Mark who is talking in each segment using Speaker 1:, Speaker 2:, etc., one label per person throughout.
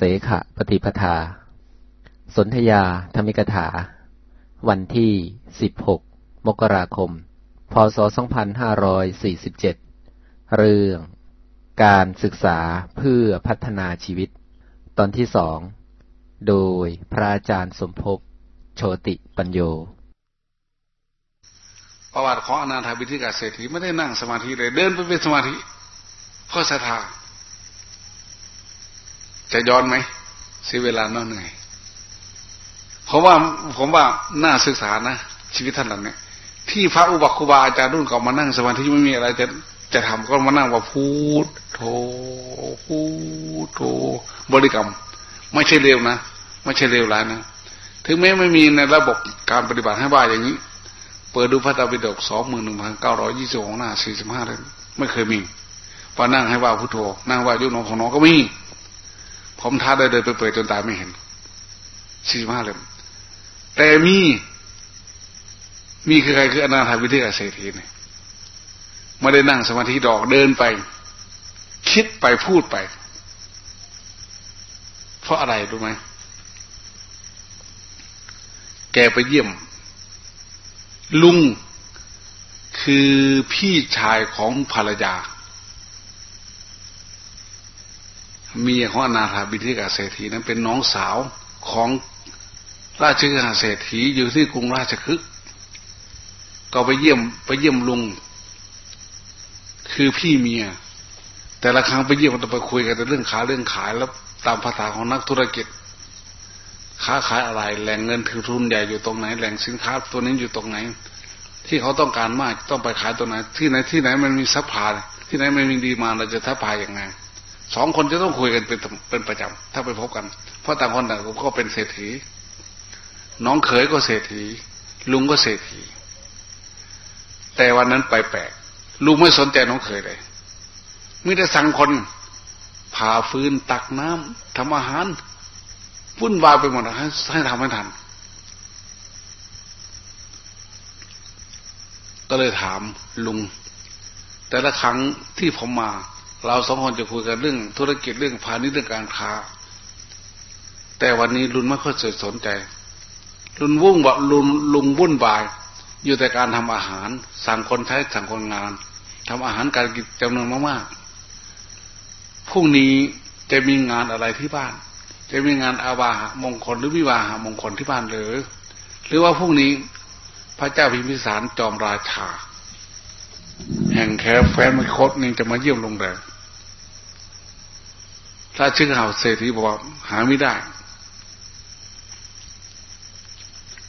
Speaker 1: เสขะปฏิปทา สนธยาธรรมิกถา วันที่ 16 มกราคม พศ 2547 เรื่องการศึกษาเพื่อพัฒนาชีวิต ตอนที่สอง โดยพระอาจารย์สมภพโชติปัญโย
Speaker 2: ประวัติของอนาถาบิธิกาเศรษฐีไม่ได้นั่งสมาธิเลย เดินไปเป็นสมาธิเพราะศรัทธา จะย้อนไหมเสียเวลาน้อยเหนื่อยเพราะว่าผมว่าน่าศึกษานะชีวิตท่านหล่านี้ที่พระอุบัติครูบาอาจารย์รุ่นเก่ามานั่งสมาธิไม่มีอะไรจะจะทำก็มานั่งว่าพูดโธพูดโธบริกรรม ไม่ใช่เร็วนะไม่ใช่เร็วร้ายนะถึงแม้ไม่มีในระบบการปฏิบัติให้บ้าอย่างนี้ เปิดดูพระตาปิฎกสองหมื่นหนึ่งพันเก้าร้อยยี่สิบหกหน้าสี่สิบห้าเลยไม่เคยมีพอนั่งให้ว่าพุทโธนั่งว่ายุโนของน้องก็มี ผมท้าได้เดินไปเปิดจนตาไม่เห็นสี่ห้าเล่มแต่มี มีคือใครคืออนาถาวิเทศเศรษฐีเนี่ยไม่ได้นั่งสมาธิดอกเดินไป คิดไปพูดไป เพราะอะไรรู้ไหมแกไปเยี่ยม ลุงคือพี่ชายของภรรยา เมียของอนาถาบิณฑิกาเศรษฐีนั้นเป็นน้องสาวของราชกาเศรษฐีอยู่ที่กรุงราชคฤห์ก็ไปเยี่ยมไปเยี่ยมลุง คือพี่เมีย แต่ละครั้งไปเยี่ยมก็จะไปคุยกันแต่เรื่องขาเรื่องขายแล้วตามภาษาของนักธุรกิจ ค้าขายอะไรแหล่งเงินถือทุนใหญ่อยู่ตรงไหน แหล่งสินค้าตัวนี้อยู่ตรงไหน ที่เขาต้องการมากต้องไปขายตัวไหน ที่ไหนที่ไหนมันมี supply ที่ไหนไม่มี demand เราจะทัพพายอย่างไง สองคนจะต้องคุยกันเป็นเป็นประจำถ้าไปพบกัน เพราะต่างคนต่างก็เป็นเศรษฐี น้องเขยก็เศรษฐี ลุงก็เศรษฐี แต่วันนั้นไปแปลกลุงไม่สนใจน้องเขยเลยมิได้สั่งคนผ่าฟืนตักน้ำทำอาหารวุ่นวายไปหมดให้ให้ทำให้ทัน ก็เลยถามลุง แต่ละครั้งที่ผมมา เราสองคนจะคุยกันเรื่องธุรกิจเรื่องพาณิชย์เรื่องการค้า แต่วันนี้ลุนไม่ค่อยสนใจ ลุนวุ่งบะลุนลุงวุ่นวาย อยู่แต่การทำอาหาร สั่งคนใช้สั่งคนงานทำอาหารการกินจำนวนมากๆพรุ่งนี้จะมีงานอะไรที่บ้าน จะมีงานอาวาหมงคลหรือวิวาหมงคลที่บ้านหรือ หรือว่าพรุ่งนี้พระเจ้าพิมพิสารจอมราชา แห่งแคแฟนมคตนี่จะมาเยี่ยมโรงแรมถ้าชื่อเห่าเศรษฐีบอกว่าหาไม่ได้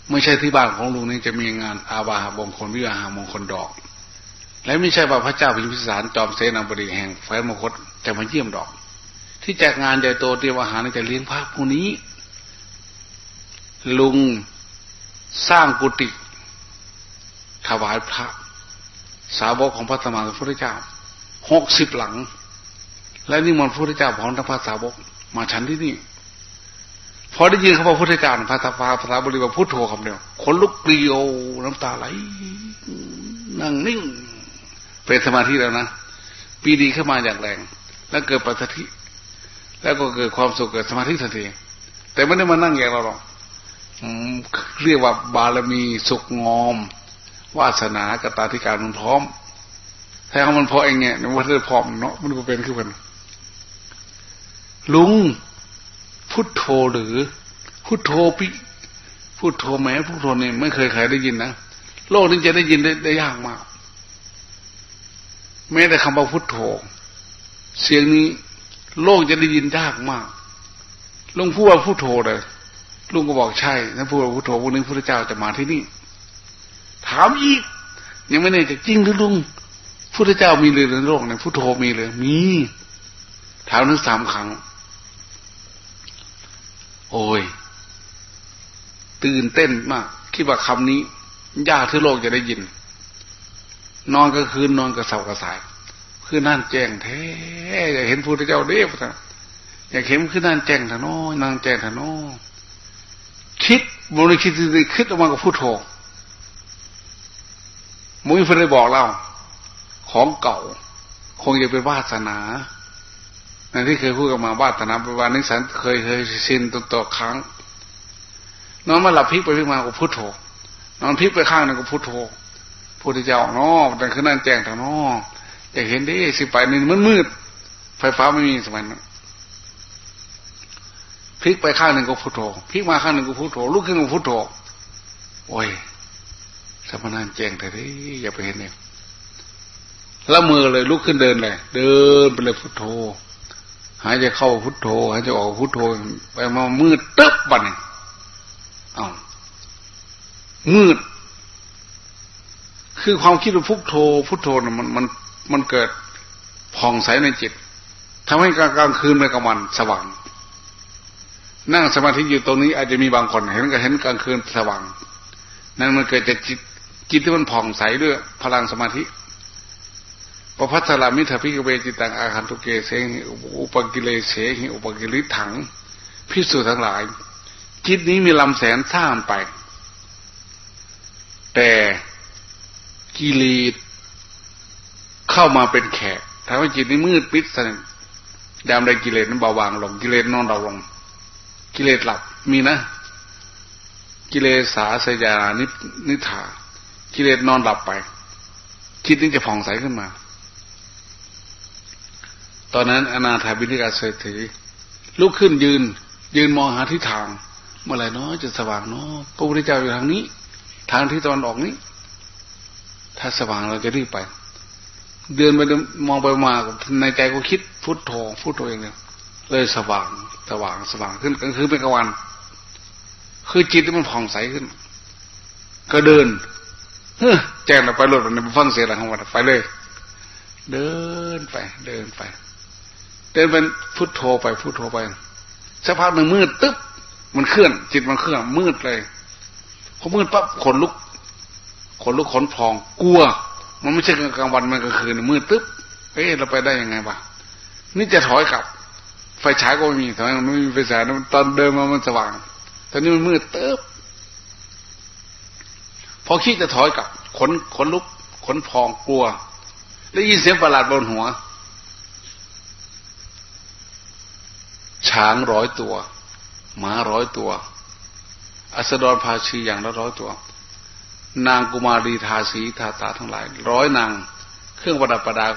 Speaker 2: ไม่ใช่ที่บ้านของลุงนี่จะมีงานอาบาหมงคลวิวาหามงคลดอก และไม่ใช่ว่าพระเจ้าพิมพิสารจอมเสนาบดีแห่งแฟนมคตจะมาเยี่ยมดอก ที่จัดงานใหญ่โตเตรียมอาหารจะเลี้ยงพระผู้นี้ ลุงสร้างกุฏิถวายพระ สาวกของพระสมานพระพุทธเจ้าหกสิบหลัง และนิมนต์พระพุทธเจ้าพร้อมทั้งพระสาวก มาฉันที่นี่พอได้ยินเขาบอกพุทธเจ้าพระตาฟาพระบริวารพุทโธคำเดียวขนลุกเกลียวน้ำตาไหลนั่งนิ่งเป็นสมาธิแล้วนะปีดีเข้ามาอย่างแรง แล้วเกิดปัสสธิแล้วก็เกิดความสุขเกิดสมาธิทันทีแต่ไม่ได้มานั่งอย่างเราหรอกเรียกว่าบารมีสุกงอม วาสนากตาธิการมันพร้อมถ้ามันพอเองเนี่ยมันจะพร้อมเนาะมันก็เป็นขึ้นกันลุงพุทโธหรือ พุทโธปิพุทโธแม้พุทโธเนี่ยไม่เคยใครได้ยินนะโลกนี้จะได้ยินได้ได้ยากมากแม้แต่คำว่าพุทโธเสียงนี้ โลกจะได้ยินยากมากลุงพูดว่าพุทโธเลยลุงก็บอกใช่ถ้าพูดว่าพุทโธพวกนี้พระเจ้าจะมาที่นี่ ถามอีก ยังไม่แน่จะจริงหรือลุงพุทธเจ้ามีเลยในโลกเนี่ยพุทโธมีเลยมี ถามนึงสามครั้ง โอ้ย ตื่นเต้นมาก คิดว่าคำนี้ยากที่โลกจะได้ยิน นอนก็คืนนอนกระเสากระสายคือนั่นแจ้งแท้อยากเห็นพุทธเจ้าเด้ปะอยากเห็นคือนั่นแจ้งทานอนางแจ้งทานอคิดบริคิดคิดออกมากับพุทโธ มุ้ยเพื่อนได้บอกเรา ของเก่า คงจะเป็นวาสนานั่นที่เคยพูดกับมาวาตนาปวันนิสันเคยเคยชินตัวตัวครั้ง นอนมาหลับพลิกไปพลิกมาก็พุทโธนอนพลิกไปข้างนึงก็พุทโธพุทธเจ้าเนาะแต่ขึ้นนั่นแจ้งทางนออยากเห็นดิสิไปนี่มันมืด ไฟฟ้าไม่มีสมัยนั้นพลิกไปข้างหนึ่งก็พุทโธพลิกมาข้างหนึ่งก็พุทโธลุกขึ้นก็พุทโธโอ้ย สมณานแจ้งแต่ที่อย่าไปเห็นเนี่ยแล้วมือเลยลุกขึ้นเดินเลยเดินไปเลยพุทโธหายใจเข้าพุทโธหายใจออกพุทโธไปมามืดตึ๊บบันอ้าวมืด คือความคิดว่าพุทโธ พุทโธนะมันมันมันเกิดผ่องใสในจิตทำให้กลางคืนในกลางวันสว่าง นั่งสมาธิอยู่ตรงนี้อาจจะมีบางคนเห็นก็เห็นกลางคืนสว่าง นั่นมันเกิดจากจิต จิตที่มันผ่องใสด้วยพลังสมาธิปพัทรามิถพิกเวจิตังอาคันตุเกเสงอุปกิเลเสหิอุปกิริถังพิสูจทั้งหลาย จิตนี้มีลำแสนสร้างไป แต่กิเลสเข้ามาเป็นแขกทำให้จิตนี้มืดปิดสนิทดามใดกิเลสนั้นเบาบางลง กิเลสนอนเราลง กิเลสหลับมีนะ กิเลสาสยานินิธา กิเลสนอนหลับไปจิตนี้จะผ่องใสขึ้นมา ตอนนั้นอนาถาบิณิกาเศรษฐีลุกขึ้นยืน ยืนมองหาทิศทาง เมื่อไหร่เนาะจะสว่างเนาะพระพุทธเจ้าอยู่ทางนี้ ทางที่ตะวันออกนี้ ถ้าสว่างเราจะรีบไป เดินไปมองไปมาในใจก็คิดพุทโธพุทโธเองเลยเลยสว่างสว่างสว่างขึ้นกลางคืนเป็นกลางวัน คือจิตมันผ่องใสขึ้น ก็เดิน เฮ้แจ้งเราไปรถมันฟังเสียงอะไรของมันไปเลย เดินไป เดินไป เดินเป็นพุทโธไปพุทโธไปสักพักหนึ่งมืดตึ๊บมันเคลื่อน จิตมันเคลื่อนมืดเลยพอมืดปั๊บขนลุกขนลุกขนพองกลัว มันไม่ใช่กลางวันมันกลางคืนมืดตึ๊บเอ๊ะเราไปได้ยังไงวะนี่จะถอยกลับ ไฟฉายก็ไม่มีทำไมมันไม่มีไฟฉายตอนเดินมามันสว่าง ตอนนี้มันมืดตึ๊บ พอคิดจะถอยกลับขนขนลุกขนพองกลัว ได้ยินเสียงประหลาดบนหัว ช้างร้อยตัวม้าร้อยตัว อัสดรภาชีอย่างละร้อยตัว นางกุมารีทาสีทาตาทั้งหลาย ร้อยนาง เครื่องประดับประดา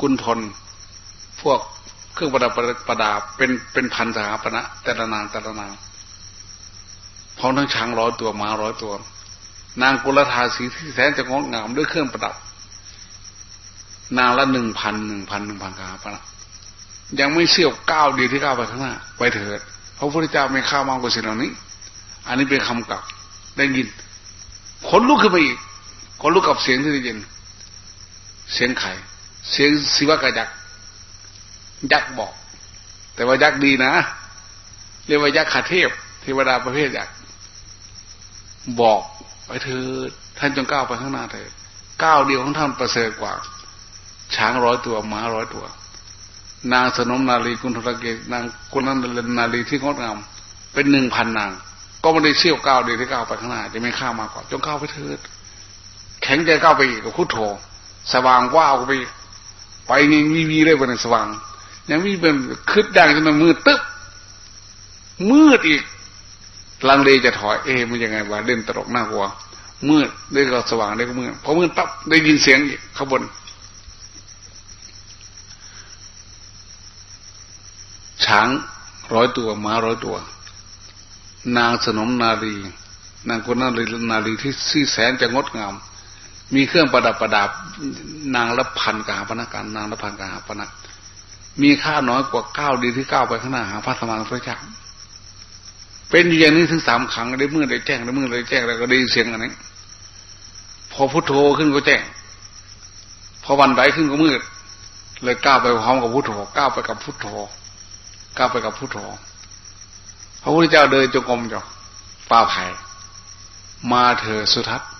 Speaker 2: กุณทนพวกเครื่องประดับประดาเป็นเป็นพันสหปณะแต่ละนางแต่ละนางพร้อมทั้งช้างร้อยตัวม้าร้อยตัว นางกุลธาสีที่แสนจะงดงามด้วยเครื่องประดับ นางละหนึ่งพันหนึ่งพันหนึ่งพันกาปณะยังไม่เสี้ยวก้าวดีที่ก้าวไปข้างหน้าไปเถิดพระพุทธเจ้าไม่ข้าวมากกว่าสิ่งเหล่านี้ อันนี้เป็นคำกลับได้ยินขนลุกขึ้นไปอีกขนลุกกับเสียงที่ได้ยิน เสียงไข่เสียงศิวะกะยักยักบอก แต่ว่ายักดีนะเรียกว่ายักษ์ขาเทพเทวดาประเภทยักษ์บอก ไปเถิดท่านจงก้าวไปข้างหน้าเถิดก้าวเดียวของท่านประเสริฐกว่า ช้างร้อยตัวม้าร้อยตัว นางสนมนาลีกุณฑรเกตนางกุณนันนาลีที่งดงามเป็นหนึ่งพันนาง ก็ไม่ได้เชี่ยวก้าวเดียวที่ก้าวไปข้างหน้าจะไม่ข้ามมาก่อนจงก้าวไปเถิดแข็งใจก้าวไปอีกกับพุทโธสว่างว้าวไป ไปนี่วีวีเลยเป็นสว่างยังมีเป็นคืดดังจนมืดตึ๊บมืดอีก ลังเลจะถอยเอ๊มันยังไงวะเล่นตลกหน้ากลัวมืดได้ก็สว่างได้ก็มืดพอมืดปั๊บได้ยินเสียงข้างบน ช้างร้อยตัวม้าร้อยตัว นางสนมนารีนางคนนารีนารีที่ซี่แสนจะงดงาม มีเครื่องประดับประดับนางละพันกหาพนักการนางละพันกหาพนักมีค่าน้อยกว่าเก้าดีที่เก้าไปข้างหน้าหาพระธรรมพระเจ้า เป็นอย่างนี้ถึงสามครั้งได้เมื่อได้แจ้งได้เมื่อได้แจ้งแล้วก็ได้เสียงอันนี้ พอพุทโธขึ้นก็แจ้ง พอวันใดขึ้นก็มืด เลยก้าวไปพร้อมกับพุทโธก้าวไปกับพุทโธก้าวไปกับพุทโธพระพุทธเจ้าเดินจงกรมจ้ะป้าไผ่มาเถอสุทัศน์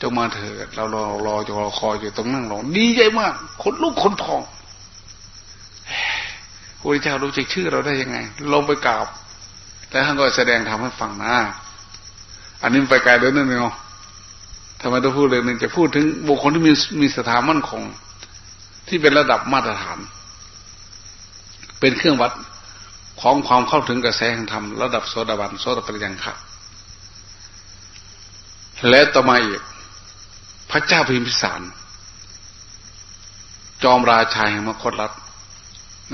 Speaker 2: จงมาเถิดเรารอรอจะรอคอยอยู่ตรงนั่งรอดีใจมากคนลุกคนพองพระพุทธเจ้ารู้จักชื่อเราได้ยังไงลงไปกราบ แต่ท่านก็แสดงทำให้ฟังนะอันนี้ไปไกลเลยนั่นเนาะทำไมต้องพูดเลยนึงจะพูดถึงบุคคลที่มีมีสถามั่นคง ที่เป็นระดับมาตรฐาน เป็นเครื่องวัดของความเข้าถึงกระแสแห่งธรรมระดับโสดาบันโสดาปัญญังค่ะและต่อมาอีกพระเจ้าพิมพิสาร จอมราชาแห่งมคตรัฐ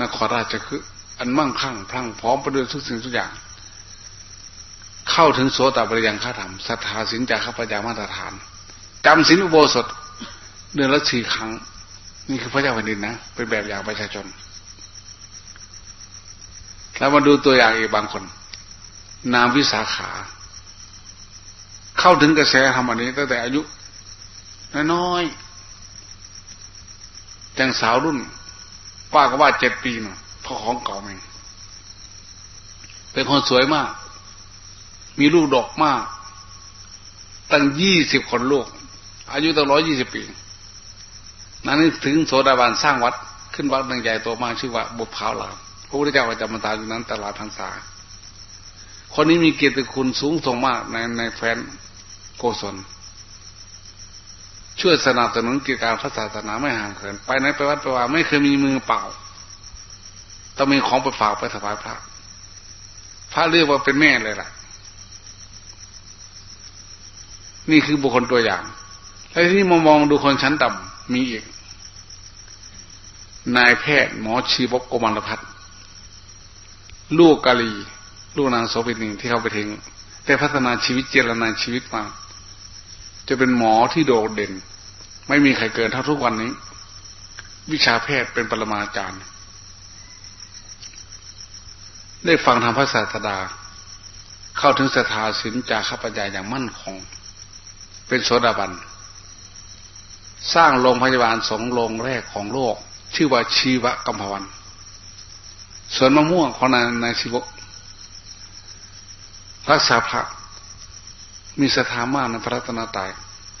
Speaker 2: นครราชคืออันมั่งคั่งพรั่งพร้อมไประเดิทุกสิ่งทุกอย่าง เข้าถึงโสตปริยังฆาธรรมศรัทธาสินจาข้าพเจ้ามาตรฐานจำสินอุโบสถเดือนละสี่ครั้ง นี่คือพระเจ้าแผ่นดินนะเป็นแบบอย่างประชาชน แล้วมาดูตัวอย่างอีกบางคน นามวิสาขา เข้าถึงกระแสธรรมอันนี้ตั้งแต่อายุน้อยๆแต่งสาวรุ่น ป้าก็ว่าเจ็ดปีนะเพราะของเก่าเองเป็นคนสวยมาก มีลูกดอกมาก ตั้งยี่สิบคนลูก อายุตั้งร้อยยี่สิบปี นั้นถึงโสดาบันสร้างวัด ขึ้นวัดหนึ่งใหญ่โตมากชื่อว่าบุพพาวลามพระพุทธเจ้าประจำมาตาอยู่นั้นตลาดทางสาคนนี้มีเกียรติคุณสูงส่งมากในในแฟนโกศลช่วยสนับสนุนกิจการพระศาสนาไม่ห่างเหินไปไหนไปวัดไปว่าไม่เคยมีมือเปล่าต้องมีของไปฝากไปถวายพระพระเรียกว่าเป็นแม่เลยล่ะ นี่คือบุคคลตัวอย่างแล้วที่มามองดูคนชั้นต่ำมีอีก นายแพทย์หมอชีวกโกมันพัฒลูกกาลี ลูกนางโสภินีที่เขาไปทิ้งแต่พัฒนาชีวิตเจรนาชีวิตมา จะเป็นหมอที่โดดเด่น ไม่มีใครเกินเท่าทุกวันนี้ วิชาแพทย์เป็นปรมาจารย์ ได้ฟังธรรมพระศาสดา เข้าถึงสถาสินจาข้าพเจ้าอย่างมั่นคง เป็นโสดาบัน สร้างโรงพยาบาลสงโรงแรกของโลก ชื่อว่าชีวกัมพวันสวนมะม่วงของนายนายชีวกรักษาพระมีศรัทธามากในพระรัตนตรัย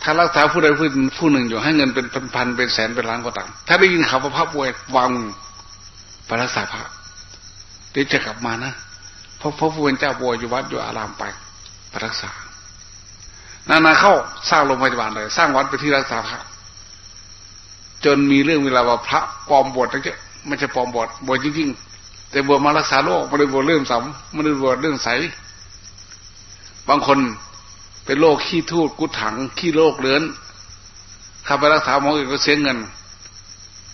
Speaker 2: ถ้ารักษาผู้ใดผู้ผู้หนึ่งอยู่ให้เงินเป็นพันเป็นแสนเป็นล้านก็ตามถ้าได้ยินข่าวพระป่วยวางไปรักษาพระเดี๋ยวจะกลับมานะเพราะพระผู้เป็นเจ้าป่วยอยู่วัดอยู่อารามไปไปรักษา นานาเข้าสร้างโรงพยาบาลเลย สร้างวัดไปที่รักษาพระจนมีเรื่องเวลาว่าพระปลอมบวชตั้งเยอะไม่ใช่ปลอมบวชบวชจริงๆ แต่บวชมารักษาโรคไม่ได้บวชเรื่องสำไม่ได้บวชเรื่องใส บางคนเป็นโรคขี้ทูดกุดถังขี้โรคเลือนข้าไปรักษาหมออื่นก็เสียเงิน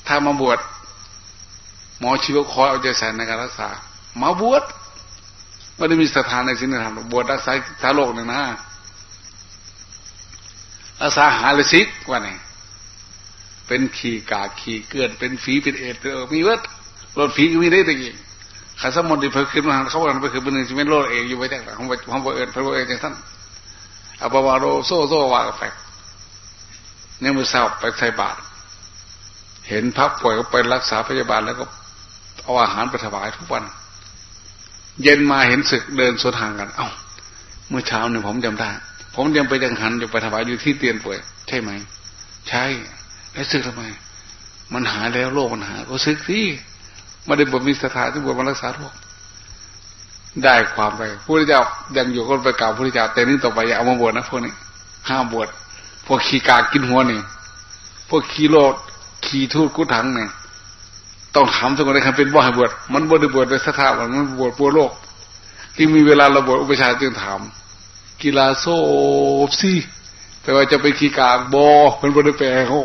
Speaker 2: ถ้ามาบวชหมอชีวคอยเอาใจใส่ในการรักษา มาบวชไม่ได้มีสถานในสิ่งที่ทำบวชรักษาสาโรคหนึ่งนะ รักษาหาเลยสิว่าไงเป็นขี่กาขี่เกลื่อนเป็นฝีเป็นเอ็ดเออมีเวัดรถฝีก็มีได้ตะกี้ข้าสมุนที่เพิ่งขึ้นมาเขาบอกว่าเพิ่งเป็นหนึ่งชีวิตโลดเองอยู่ไว้แต่ของของบวชเอ็ดพระบวชเอ็ดท่านอาบวาโรโซโซวากาแฟเนี่ยมือเศร้าไปใส่บาตรเห็นพักป่วยก็ไปรักษาพยาบาลแล้วก็เอาอาหารไปถวายทุกวัน เย็นมาเห็นศึกเดินสวนทางกัน เอา้า เมื่อเช้าเนี่ยผมจำได้ ผมยังไปยังหันอยู่ไปถวายอยู่ที่เตียนป่วย ใช่ไหม ใช่ แล้วศึกทำไม มันหายแล้วโรคมันหายก็ศึกที่ไม่ได้บวชมีสถานที่บวชมารักษาโรคได้ความไปพระเจ้ายังอยู่ก็ไปกล่าวพระเจ้าแต่นี่ต่อไปอย่าเอามาบวชนะพวกนี้ห้ามบวชพวกขี้กากินหัวนี่พวกขี้โลดขี้ทูดกุถังเนี่ยต้องถามสักคนได้คำเป็นบ่ให้บวชมันบวชบวชในสถาบันมันบวชปัวโลกที่มีเวลาเราบวชอุปชาจึงถาม กีฬาโซซี่แต่ว่าจะไปขี้กากบอมันบวชแปลเขา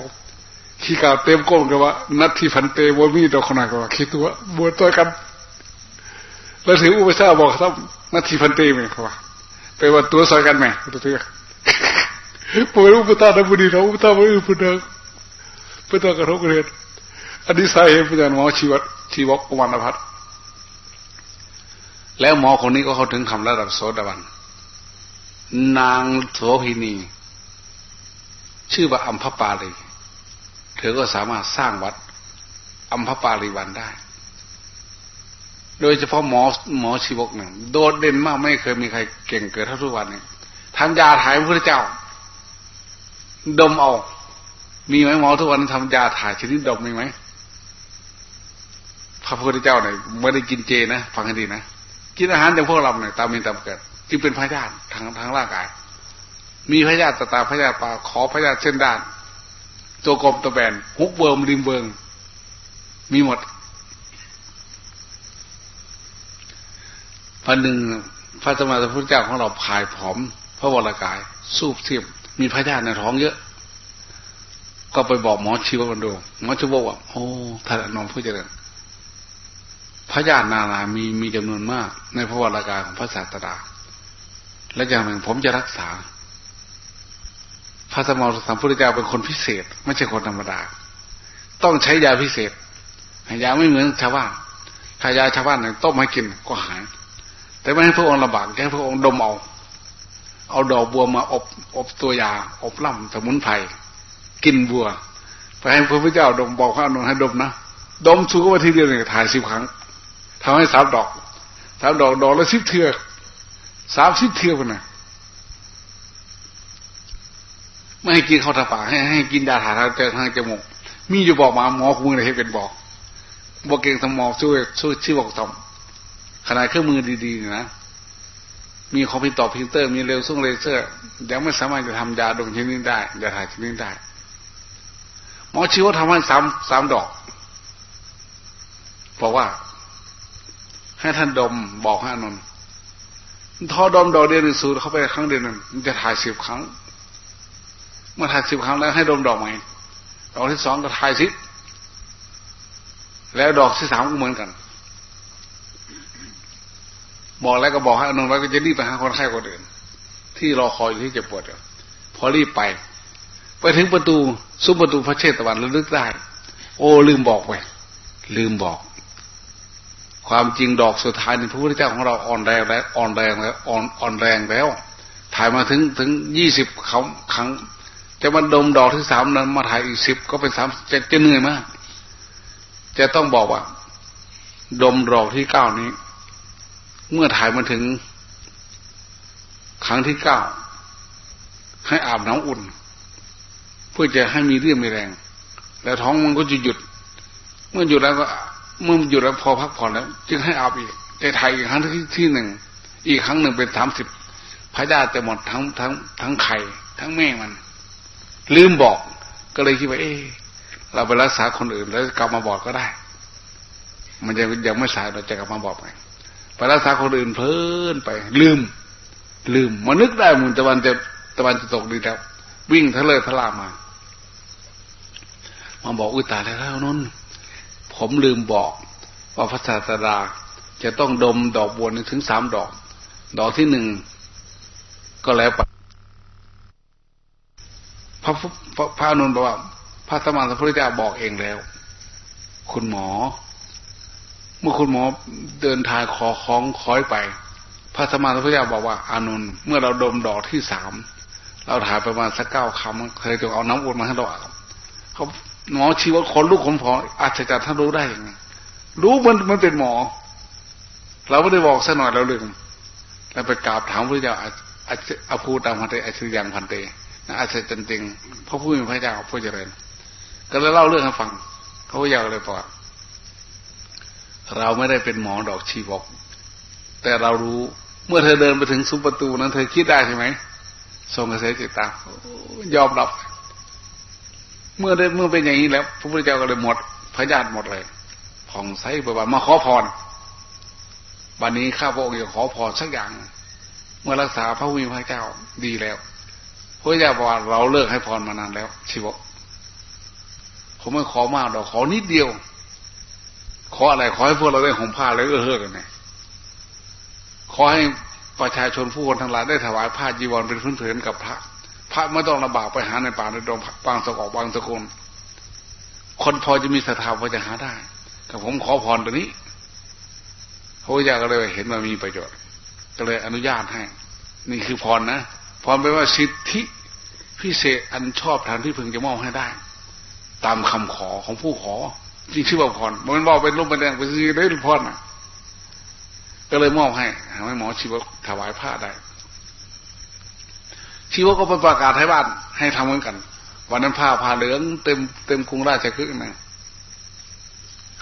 Speaker 2: ขี้กากเต็มก้นกันว่า นัดที่พันเตวมีดอกขนาดกว่าคิดตัวบวชตัวกัน แล้วถืออุปชาบอกครับนาทีพันเตไหมครับไปว่าตัวซอยกันไหมตัวเถือป่วยอุปตาดบุดีเราอุปตาบุดีพุทธังพุทธกระทบกระเทือนอันนี้สาเหตุเป็นหมอชีวตชีวกกุมารพัฒแล้วหมอคนนี้ก็เขาถึงทำระดับโสดาบัน นางโสพินี ชื่อว่าอัมพปาลีเธอก็สามารถสร้างวัดอัมพปาลีวันได้ โดยเฉพาะหมอหมอชีวกหนึ่งโดดเด่นมากไม่เคยมีใครเก่งเกิดเท่าทุกวันนี้ทำยาถ่ายพระเจ้า ดมเอามีไหมหมอทุกวันทำยาถ่ายชนิดดมมีไหมพระพุทธเจ้าเนี่ยไม่ได้กินเจนะ ฟังให้ดีนะ กินอาหารอย่างพวกเราเนี่ยตามมีตามเกิด จึงเป็นพยาธิทางทางร่างกาย มีพยาธิตาตาพยาธิปาขอพยาธิเส้นด้าน ตัวกลมตัวแบน hookworm ringworm มีหมดพันหนึ่งพระสัมมาสัมพุทธเจ้าของเราผ่ายผอม พระวรากาย ซูบเซียวมีพระญาติในท้องเยอะ ก็ไปบอกหมอชีวกันดูหมอชีวบอกว่าโอ้ท่านนองผู้เจริญพระญาตินานามีมีจำนวนมาก ในพระวรากายของพระศาสดา และอย่างหนึ่งผมจะรักษา พระสมมาสัมพุทธเจ้าเป็นคนพิเศษ ไม่ใช่คนธรรมดา ต้องใช้ยาพิเศษยาไม่เหมือนชาวบ้านถ้ายาชาวบ้านเนี่ยต้มให้กินก็หาย แต่ไม่ให้พระองค์ลำบากแค่พระองค์ดมเอา เอาดอกบัวมาอบอบตัวยา อบล่ำสมุนไพรกินบัวไปให้พระพุทธเจ้าดมบอกพระอนุนให้ดมนะดมสูก็ว่าทีเดียวเนี่ยถ่ายสิบครั้งทำให้สามดอกสามดอกดอกละสิบเทือก สามสิบเทือกนะไม่ให้กินข้าวตาป่าให้ให้กินยาถ่ายทางทางจมูกมีอยู่บอกมาหมอคุณเลยให้เป็นบอก บอกเก่งสมองช่วยช่วยชื่อบอกสมขนาดเครื่องมือดีๆนะมีคอมพิวเตอร์พิมพ์เตอร์มีเร็วส่งเลเซอร์ยังไม่สามารถจะทำยาดมชนิดได้ยาถ่ายชนิดได้หมอชี้ว่าทำให้สามสามดอกบอกว่า ให้ท่านดมบอกให้อนนท์ ทอดมดอกเดียวหนึ่งสูดเข้าไปครั้งเดียวนึงมันจะถ่ายสิบครั้ง เมื่อถ่ายสิบครั้งแล้วให้ดมดอกใหม่ดอกที่สองก็ถ่ายสิบแล้วดอกที่สามก็เหมือนกัน บอกแล้วก็บอกให้อนงไว้ก็จะรีบไปหาคนไข้คนอื่น ที่รอคอยอยู่ที่เจ็บปวดพอรีบไป ไปถึงประตูซุ้มประตูพระเชตวันระลึกได้ โอ้ลืมบอกไปลืมบอก ความจริงดอกสุดท้ายในพระพุทธเจ้าของเราอ่อนแรงแล้วอ่อนแรงแล้วอ่อนอ่อนแรงแล้ว ถ่ายมาถึงถึงยี่สิบครั้งจะมาดมดอกที่สามนั้นมาถ่ายอีกสิบก็เป็นสามจะจะเหนื่อยมาก จะต้องบอกว่า ดมดอกที่เก้านี้ เมื่อถ่ายมาถึง ครั้งที่เก้าให้อาบน้ำอุ่น เพื่อจะให้มีเรี่ยวมีแรง แล้วท้องมันก็จะหยุด เมื่อหยุดแล้วก็ เมื่อหยุดแล้วพอพักผ่อนแล้ว จึงให้อาบอีกจะถ่ายอีกครั้งที่ที่หนึ่งอีกครั้งหนึ่งเป็นสามสิบพระญาติจะหมดทั้งทั้งทั้งไข่ทั้งแม่มัน ลืมบอก ก็เลยคิดว่า เอ๊เราไปรักษาคนอื่น แล้วกลับมาบอกก็ได้ มันจะยังไม่สายเราจะกลับมาบอกไงไปรักษาคนอื่นเพลินไป ลืม ลืมมานึกได้มุนตะวันจะตะวันจะตกดีแล้ววิ่งทะเลทะลามามาบอกอุ้ยตายแล้วนน ผมลืมบอกว่าพระศาสดาจะต้องดมดอกบัวนึงถึงสามดอก ดอกที่หนึ่งก็แล้วไปพระพระอนุนบอกว่า พระสมานสัมพุทธเจ้าบอกเองแล้ว คุณหมอ เมื่อคุณหมอเดินทางขอคล้องคอยไป พระสมานสัมพุทธเจ้าบอกว่า อานุนเมื่อเราดมดอกที่สามเราถ่ายประมาณสักเก้าคำเคยจะเอาน้ำอุ่นมาให้เราอาบเขา หมอชีวะคนลูกคนพออาจจะท่านรู้ได้ยังไงรู้มันมันเป็นหมอ เราไม่ได้บอกซะหน่อยเราลืมเราไปกราบถามพระเจ้าอาภูตามพันเตอาชิยังพันเตอาศัยจริงๆพระผู้มีพระเจ้าผู้เจริญก็เลยเล่าเรื่องให้ฟังเขาอยากเลยบอกเราไม่ได้เป็นหมอดอกชีบอก แต่เรารู้เมื่อเธอเดินไปถึงซุ้มประตูนั้น เธอคิดได้ใช่ไหมทรงกระแสจิตตายอมรับ เมื่อได้เมื่อเป็นอย่างนี้แล้วพระพุทธเจ้าก็เลยหมดพระญาติหมดเลยผ่องใสประวัติมาขอพรวันนี้ข้าพระองค์จะขอพรสักอย่าง เมื่อรักษาพระวิพระเจ้าดีแล้วพระเจ้าบอกว่าเราเลิกให้พรมานานแล้ว ชีวะผมไม่ขอมากดอกขอนิดเดียว ขออะไรขอให้พวกเราได้ห่มผ้าแล้วเออเฮ้อกันไงขอให้ประชาชนผู้คนทั้งหลายได้ถวายผ้าจีวรเป็นพื้นเผินกับพระ พระไม่ต้องลำบากไปหาในป่าในดงบางสกอกบางสกุลคนพอจะมีศรัทธาพอจะหาได้แต่ผมขอพรตัวนี้พระพุทธเจ้าก็เลยเห็นว่ามีประโยชน์ ก็เลยอนุญาตให้ นี่คือพรนะพรแปลว่าสิทธิพิเศษอันชอบทานที่พึงจะมอบให้ได้ ตามคำขอของผู้ขอจริงชื่อว่าพรมันบอกเป็นรูปเป็นแดงเป็นสีได้พรนะก็เลยมอบให้ให้หมอชีวะถวายผ้าได้ ชีวะก็ไปประกาศให้บ้านให้ทำเหมือนกัน วันนั้นผ้าผ้าเหลืองเต็มเต็มกรุงราชคฤห์นะ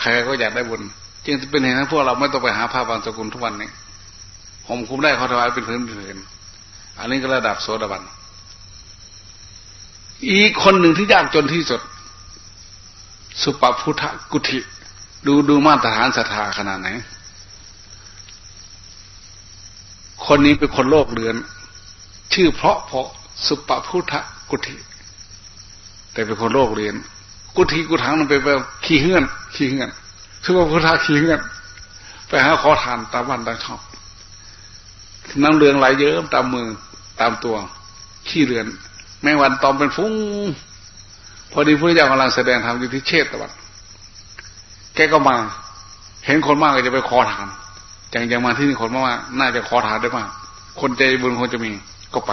Speaker 2: ใครก็อยากได้บุญจึงเป็นเหตุให้พวกเราไม่ต้องไปหาผ้าบางสกุลทุกวันนี้ผมคุมได้เขาถวายเป็นพื้นผืนอันนี้ก็ระดับโสดาบันอีกคนหนึ่งที่ยากจนที่สุด สุปพุทธกุฏิดูดูมาตรฐานศรัทธาขนาดไหน คนนี้เป็นคนโลกเรือน ชื่อเพราะเพราะสุปพุทธกุฏิแต่เป็นคนโลกเรียน กุฏิกุถังมันเป็นแบบขี้เหื่อนขี้เหื่อนสุปพุทธขี้เหื่อนไปหาขอทานตามบ้านตามช่องน้ำเรืองไหลเยอะตามมือตามตัว ขี้เรือน แมงวันตอมเป็นฟุ้งพอดีพระเจ้ากำลังแสดงธรรมอยู่ที่เชตตะวันแกก็มา เห็นคนมากก็จะไปขอทานอย่างอย่างมาที่นี่คนมากน่าจะขอทานได้มาก คนใจบุญคนจะมี ก็ไป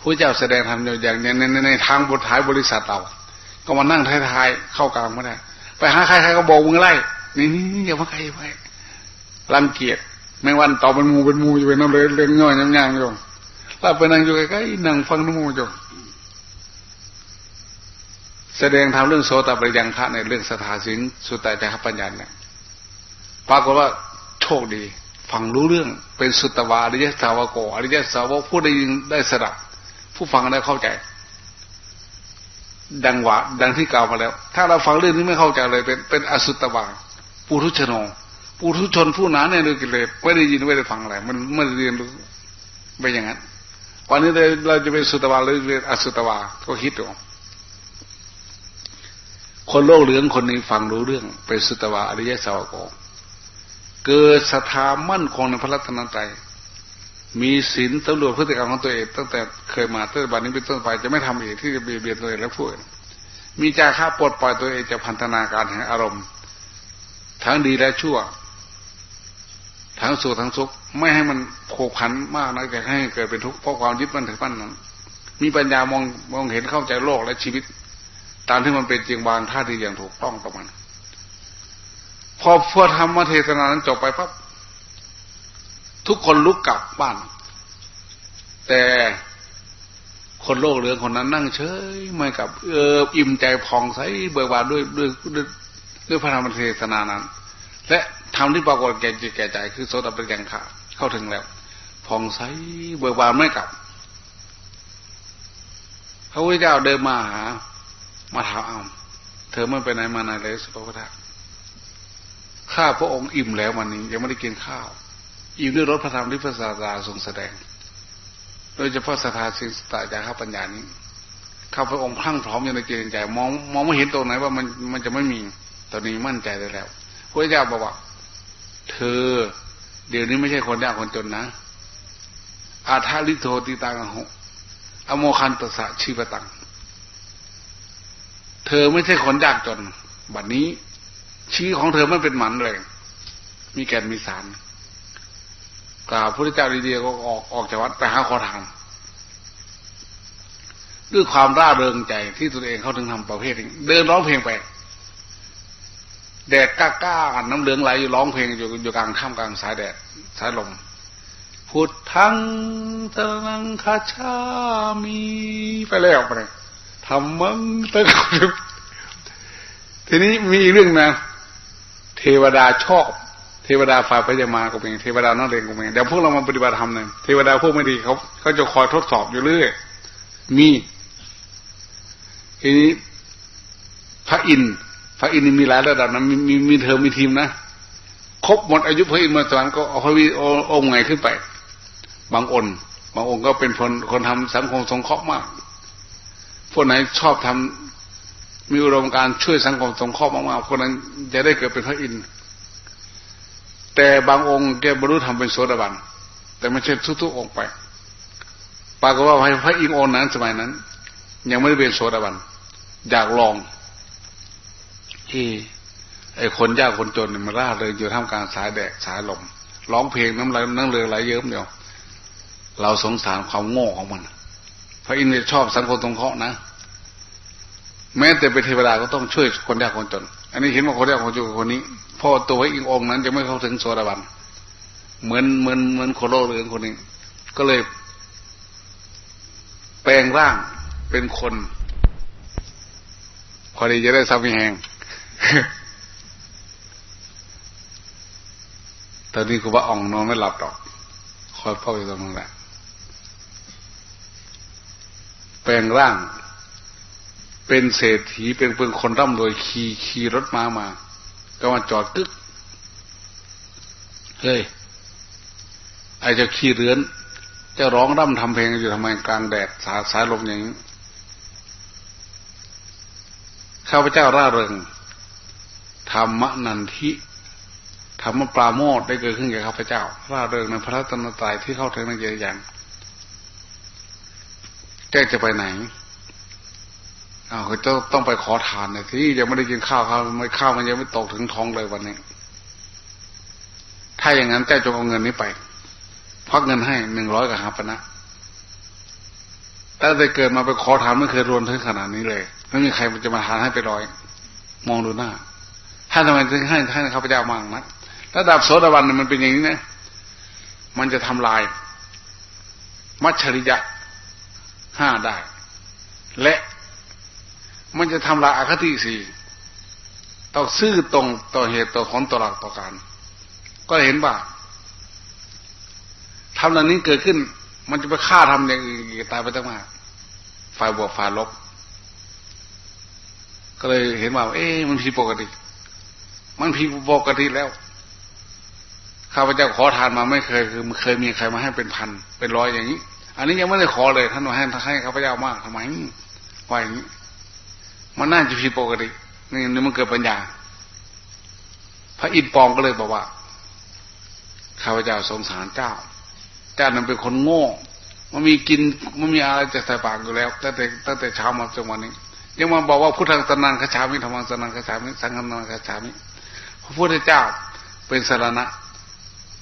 Speaker 2: พระเจ้าแสดงธรรมอย่างในในในทางบทท้ายบริษัทเราก็มานั่งท้ายๆเข้ากลางไม่ได้ ไปหาใครใครก็บอกมึงไล่นี่นี่อย่ามาใครไปรังเกียจแมงวันต่อเป็นมูเป็นมูอยู่เป็นน้ำเลยเรื่องง่อยย่างอยู่เราไปนั่งอยู่ใกล้ๆนั่งฟังน้ำมูอยู่แสดงทำเรื่องโสตปริยังพระในเรื่องสถาสินสุตตะจักปัญญาเนี่ยปรากฏว่าโชคดี ฟังรู้เรื่อง เป็นสุตตวาอริยสาวกอริยสาวกผู้ได้ยินได้สดับผู้ฟังได้เข้าใจ ดังว่าดังที่กล่าวมาแล้ว ถ้าเราฟังเรื่องนี้ไม่เข้าใจเลย เป็นเป็นอสุตตวาปุถุชนงปุถุชนผู้หนเนี่ยดูกิเลสไม่ได้ยินไม่ได้ฟังอะไรมันไม่ได้เรียนรู้ไปอย่างนั้นวันนี้เราจะเป็นสุตวาหรือเป็นอสุตวาก็คิดดูคนโลกเหลืองคนนี้ฟังรู้เรื่อง เป็นสุตวาอริยสาวก เกิดศรัทธามั่นคงในพระรัตนตรัยมีศีลตำรวจพฤติกรรมของตัวเองตั้งแต่เคยมาตั้งแต่บัดนี้เป็นต้นไปจะไม่ทำอีกที่จะเบียดเบียนตัวเองและผู้อื่นมีจาค่าปลดปล่อยตัวเองจากพันธนาการแห่งอารมณ์ ทั้งดีและชั่ว ทั้งสุขทั้งทุกข์ไม่ให้มันผูกพันมากนะแต่ให้เกิดเป็นทุกข์เพราะความยึดมั่นถือมั่นนั้น มีปัญญามองมองเห็นเข้าใจโลกและชีวิต ตามที่มันเป็นจริงวางท่าทีอย่างถูกต้องกับมัน พอพอธรรมเทศนานั้นจบไปปั๊บทุกคนลุกกลับบ้าน แต่คนโลกเรืองคนนั้นนั่งเฉยไม่กับ เอออิ่มใจพองใสเบิกบานด้วยด้วยด้วยด้วยพระธรรมเทศนานั้น และทำที่ปรากฏแก่จิตแก่ใจ คือโสดเป็นแกงขาเข้าถึงแล้วผ่องใสเบิกบานไม่กลับพระพุทธเจ้าเดินมาหา มาถามเอาเธอไม่ไปไหนมาไหนเลยสุภพุทธะ ข้าพระองค์อิ่มแล้ววันนี้ยังไม่ได้กินข้าว อิ่มด้วยรสพระธรรมที่พระศาสดาทรงแสดง โดยเฉพาะสถาสิสตาจาข้าปัญญานี้ข้าพระองค์พังพร้อมอยู่ในจิตใจ มองมองไม่เห็นตรงไหนว่ามันมันจะไม่มีตอนนี้มั่นใจได้แล้วพระเจ้าบอกว่า เธอ เดี๋ยวนี้ไม่ใช่คนยากคนจนนะ อาทาลิโทติตังหกอโมคันตสะชีปตัง เธอไม่ใช่คนยากจน บัดนนี้ ชี้ของเธอไม่เป็นหมันเลย มีแก่นมีสารกล่าวพระเจ้าดีๆก็ออกออกจากวัดไปหาขอทานด้วยความร่าเริงใจที่ตัวเองเขาถึงทำประเภทนี้เดินร้องเพลงไปแดดกล้าๆน้ำเหลืองไหลอยู่ร้องเพลงอยู่อยู่กลางค่ำกลางสายแดดสายลมพุทธังตรังคาชามีไปแล้วไปทำมังตะทีนี้มีเรื่องนะ เทวดาชอบเทวดาฝ่ายพระยามาก็เป็นเทวดาน้องเรียนก็เป็นเดี๋ยวพวกเรามาปฏิบัติธรรมหนึ่งเทวดาพวกไม่ดีเขาเขาจะคอยทดสอบอยู่เรื่อยมีทีนี้พระอินทร์พระอินทร์มีหลายระดับนะมีมีมีเธอมีทีมนะครบหมดอายุพระอินทร์มาสวรรค์ก็เอาพระวิองค์ไงขึ้นไป บางอนบางองค์ก็เป็นคนคนทำสังคมสงเคราะห์มากพวกไหนชอบทำ มีอุดมการช่วยสังคมสงเคราะห์มากๆคนนั้นจะได้เกิดเป็นพระอินทร์แต่บางองค์แกบรรลุธรรมเป็นโสดาบัน แต่ไม่ใช่ทุกๆองค์ไปปรากฏว่าพระอินทร์องค์นั้นสมัยนั้น ยังไม่ได้เป็นโสดาบัน อยากลอง ที่ไอ้คนยากคนจนมันร่าเลยอยู่ท่ามกลางสายแดดสายลมร้องเพลงน้ำลายนั่งเรือไหลเยิ้มเดียวเราสงสารความโง่ของมัน พระอินทร์ชอบสังคมตรงเคราะห์นะ แม้แต่เป็นเทวดาก็ต้องช่วยคนยากคนจน อันนี้เห็นว่าคนยากคนจนคนนี้พราะตัวอิงองค์นั้นจะไม่เข้าถึงโสดาบันเหมือนเหมือนเหมือนโคโลหรือคนนี้ ก็เลย แปลงร่างเป็นคนพอดีจะได้สามีแหงตอนนี้คือว่าอ่องนอนไม่หลับดอก คอยเฝ้าอยู่ตรงนั้นแหละ แปลงร่าง เป็นเศรษฐีเป็นเพื่อนคนร่ำรวยขี่ขี่รถมามา ก็มาจอดกึกเฮ้ยไอ้เจ้าขี้เรือนจะร้องร่ำทำเพลงอยู่ทำไมกลางแดดสาสายลมอย่างนี้ข้าพเจ้าร่าเริงธรรมนันทิธรรมปราโมทได้เกิดขึ้นแก่ข้าพเจ้าร่าเริงในพระรัตนตรัยที่เข้าถึงในเจริญแจ้จะไปไหน อ้าวเขาจะต้องไปขอทานเนี่ยที่ยังไม่ได้กินข้าวข้าวไม่ข้าวมันยังไม่ตกถึงท้องเลยวันนี้ ถ้าอย่างนั้นเจ้าจงเอาเงินนี้ไปพักเงินให้หนึ่งร้อยกับหาปณะตั้งแต่เกิดมาไปขอทานไม่เคยรวนถึงขนาดนี้เลยไม่มีใครมันจะมาทานให้ไปร้อย มองดูหน้าถ้าทำไมถึงให้ให้ข้าพเจ้ามากนะระดับโสดาบันมันเป็นอย่างนี้นะมันจะทำลาย มัชริยะห้าได้ และ มันจะทำลายอคติสี่ต้องซื่อตรงต่อเหตุต่อผลต่อหลักต่อการ ก็เห็นว่าทำเหล่านี้เกิดขึ้น มันจะไปฆ่าทำอย่างอื่นตายไปตั้งมากฝ่ายบวกฝ่ายลบ ก็เลยเห็นว่า เอ๊ะมันผิดปกติ มันผิดปกติแล้วข้าพเจ้าขอทานมาไม่เคยคือเคยมีใครมาให้เป็นพันเป็นร้อยอย่างนี้ อันนี้ยังไม่ได้ขอเลยท่านมาให้ให้ข้าพเจ้ามากทำไมว่าอย่างนี้ มันน่าจะผิดปกตินี่นี่มันเกิดปัญญา พระอินทร์ปองก็เลยบอกว่าข้าพเจ้าสงสารเจ้าเจ้านั้นเป็นคนโง่ มันมีกินมันมีอะไรจะใส่ปากอยู่แล้วตั้งแต่ตั้งแต่เช้ามาจนวันนี้ ยังมาบอกว่าพุทธังสนังคชามิธรรมังสนังคชามิสังฆนังคชามิพระพุทธเจ้าเป็นสารณะ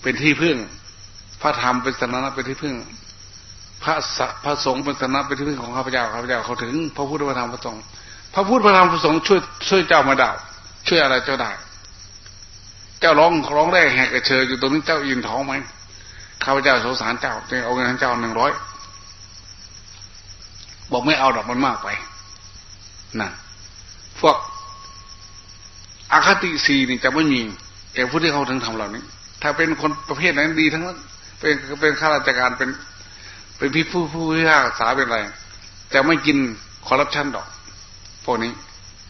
Speaker 2: เป็นที่พึ่ง พระธรรมเป็นสารณะเป็นที่พึ่ง พระสพระสงฆ์เป็นสารณะเป็นที่พึ่งของข้าพเจ้าข้าพเจ้าเขาถึง พระพุทธธรรมพระสงฆ์ พระพุทธพระธรรมพระสงฆ์ช่วยช่วยเจ้ามาดาวช่วยอะไรเจ้าได้ เจ้าร้องร้องได้แหกกระเชยอยู่ตรงนี้เจ้าอินท้องไหมข้าพเจ้าสงสารเจ้าจึงเอาเงินเจ้าหนึ่งร้อยบอกไม่เอาดอกมันมากไปนะพวกอาคติสีนี่จะไม่มีแก่ผู้ที่เขาถึงทำเหล่านี้ ถ้าเป็นคนประเภทนั้นดีทั้งนั้นเป็นเป็นข้าราชการเป็น เป็นพี่ผู้ผู้พิพากษาเป็นอะไรจะไม่กินคอร์รัปชันดอก พวกนี้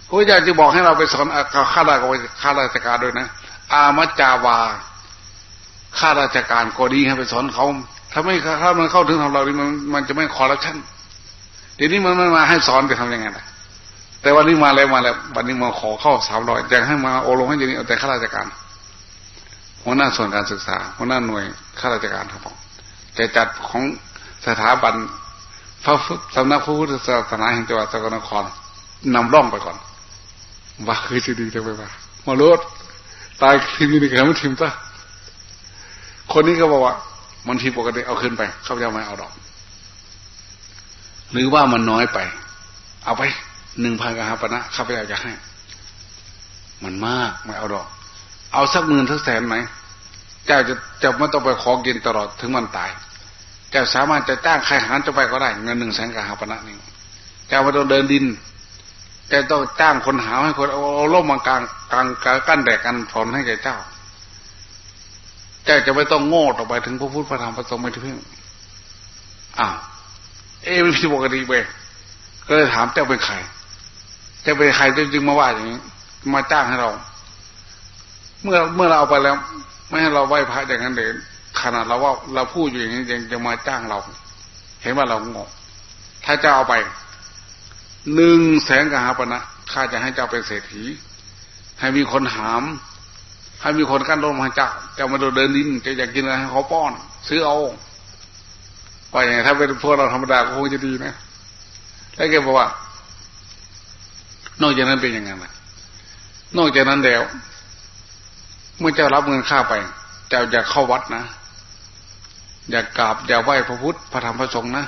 Speaker 2: พระเจ้าจะบอกให้เราไปสอนข้าราชการข้าราชการด้วยนะ อามัจจาวาข้าราชการก็ดีให้ไปสอนเขาถ้าไม่ถ้ามันเข้าถึงทำเราดิมันมันจะไม่คอร์รัปชันเดี๋ยวนี้มันไม่มาให้สอนจะทำยังไงล่ะแต่วันนี้มาแล้วมาแล้ววันนี้มาขอเข้าสามร้อยอยากให้มาโอลงให้เดี๋ยวนี้เอาแต่ข้าราชการหัวหน้าส่วนการศึกษาหัวหน้าหน่วยข้าราชการครับผมจะจัดของสถาบันพระสำนักพระพุทธศาสนาแห่งจังหวัดสกลนคร นำร่องไปก่อนว่าคือจะดีจะไปว่ามาลดตายทีนี้นี่แกไม่ทิมซะคนนี้ก็บอกว่า มันทีปกติเอาขึ้นไปเขาจะไม่เอาดอก หรือว่ามันน้อยไป เอาไปหนึ่งพันกหาปณะข้าพเจ้าจะให้ มันมากไม่เอาดอก เอาสักหมื่นสักแสนไหมเจ้าจะจะไม่ต้องไปขอกินตลอดถึงมันตาย เจ้าสามารถจะจ้างใครหารจะไปก็ได้ เงินหนึ่งแสนกหาปณะนี่เจ้าไม่ต้องเดินดิน แต่ต้องจ้างคนหาให้คนเอาล่มมากลางกลางกั้นแดดกันฝนให้แกเจ้า เจ้าจะไม่ต้องโง่ต่อไปถึงพระพุทธพระธรรมพระสงฆ์ไม่ถึงอ้าวเอ๊ะมันผิดปกติไปก็เลยถามเจ้าเป็นใครเจ้าเป็นใครจึงมาว่าอย่างนี้มาจ้างให้เรา เมื่อเมื่อเราเอาไปแล้ว ไม่ให้เราไหว้พระอย่างนั้นเด็ขนาดเราว่าเราพูดอยู่อย่างนี้ยังจะมาจ้างเรา เห็นว่าเราโงงถ้าเจ้าเอาไป หนึ่งแสนกหาปณะข้าจะให้เจ้าเป็นเศรษฐี ให้มีคนหาม ให้มีคนกั้นรถมาเจ้าจะมาเดินดินจะอยากกินอะไรให้เขาป้อน ซื้อเอาไปอย่างถ้าเป็นพวกเราธรรมดาก็คงจะดีนะแล้วแกบอกว่า นอกจากนั้นเป็นยังไงนะนอกจากนั้นแล้ว เมื่อเจ้ารับเงินค่าไป เจ้าอย่าเข้าวัดนะอย่ากราบอย่าไหว้พระพุทธพระธรรมพระสงฆ์นะ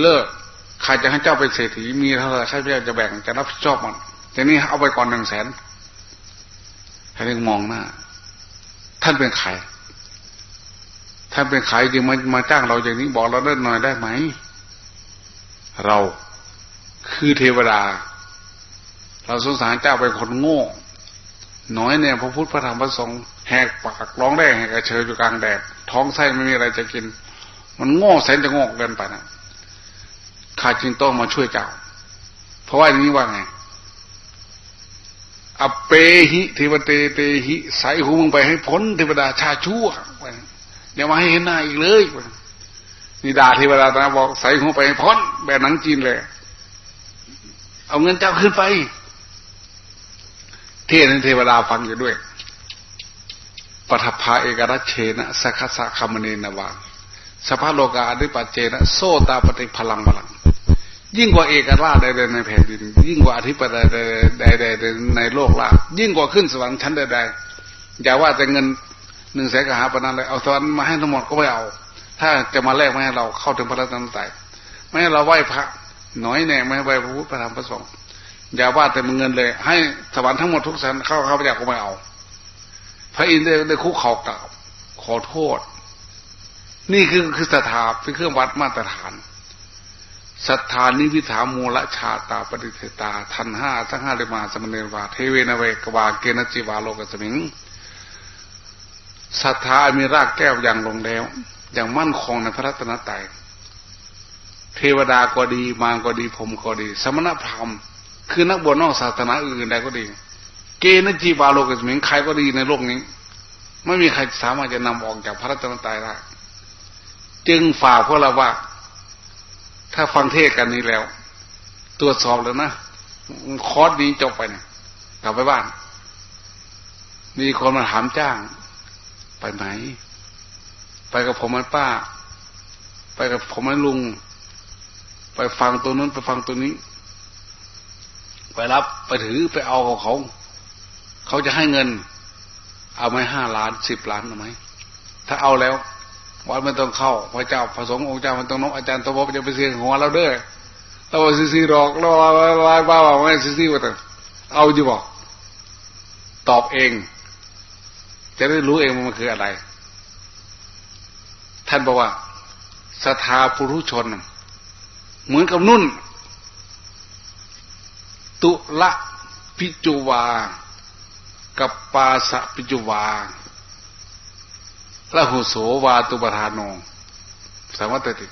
Speaker 2: เลิก ใครจะให้เจ้าเป็นเศรษฐีมีเท่าไหร่ใครจะแบ่งจะรับผิดชอบมันแต่นี่เอาไปก่อนหนึ่งแสนท่านมองหน้า ท่านเป็นใครท่านเป็นใครจึงมามาจ้างเราอย่างนี้บอกเราเล่นหน่อยได้ไหม เราคือเทวดา เราสงสารเจ้าเป็นคนโง่น้อยเนี่ยพระพุทธพระธรรมพระสงฆ์แหกปากร้องได้แหกกระเชยอยู่กลางแดดท้องไส้ไม่มีอะไรจะกิน มันโง่แสนจะโง่เกินไปนะ ข้าจึงต้องมาช่วยเจ้า เพราะว่าอย่างนี้ว่าไงอเปหิเทวเตเตหิใส่หูมึงไปให้พ้นเทวดาชาชั่วอย่ามาให้เห็นหน้าอีกเลยนี่ด่าเทวดาตนะบอกใส่หัวไปให้พ้นแบบหนังจีนเลย เอาเงินเจ้าขึ้นไป เทนเทวดาฟังอยู่ด้วยปทัพาเอกรัชเชนะสักสะคามเนนวาสภาโลกาอธิปัจเจนะโซตาปฏิพลังพลัง ยิ่งกว่าเอกราชใดๆในแผ่นดิน ยิ่งกว่าอธิปไตยใดๆในโลกล่ายิ่งกว่าขึ้นสวรรค์ชั้นใดๆอย่าว่าแต่เงินหนึ่งแสนกหาปนันเลยเอาสวรรค์มาให้ทั้งหมดก็ไม่เอา ถ้าจะมาแลกไม่ให้เราเข้าถึงพระรัตนตรัยไม่ให้เราไหว้พระน้อยแน่ไม่ให้ไหว้พระพุทธพระธรรมพระสงฆ์อย่าว่าแต่เงินเลย ให้สวรรค์ทั้งหมดทุกสันเข้าเข้าไปอยากก็ไม่เอา พระอินทร์ได้คุกเข่ากราบขอโทษ นี่คือคือศรัทธาเป็นเครื่องวัดมาตรฐาน ศรัทธานิวิถามูลชาตาปฏิเทตา ทันห้าทั้งห้าเลยมาสมเนวาเทเวนเวกวาเกณจีวาโลกสมิงศรัทธามีรากแก้วอย่างลงแล้ว อย่างมั่นคงในพระรัตนตรัยเทวดาก็ดีมารก็ดีผมก็ดี สมณพราหมณ์ คือนักบวชนอกศาสนาอื่นใดก็ดี เกณจีวาโลกสมิงใครก็ดีในโลกนี้ ไม่มีใครสามารถจะนำออกจากพระรัตนตรัยได้จึงฝากพวกเราว่า ถ้าฟังเทศกันนี้แล้ว ตรวจสอบแล้วนะคอร์สนี้จบไปเนี่ยกลับไปบ้าน มีคนมาถามจ้าง ไปไหนไปกับผมมันป้า ไปกับผมมันลุง ไปฟังตัวนู้นไปฟังตัวนี้ ไปรับไปถือไปเอาของเขา เขาจะให้เงิน เอาไหมห้าล้านสิบล้านเอาไหมถ้าเอาแล้ว วัดไม่ต้องเข้าพระเจ้าพระสงฆ์องค์เจ้ามันต้องนกอาจารย์ตัวบจะไปเสียงหัวเราเด้อเราซีซีรอกเราลายบ้าว่าไม่ซีซีว่าแต่เอาอยู่บอกตอบเอง จะได้รู้เองว่ามันคืออะไร ท่านบอกว่าศรัทธาปุถุชน เหมือนกับนุ่น ตุละพิจุวา กับปาสะพิจุวา ละหุโสวาตุปทานโนสามัตติด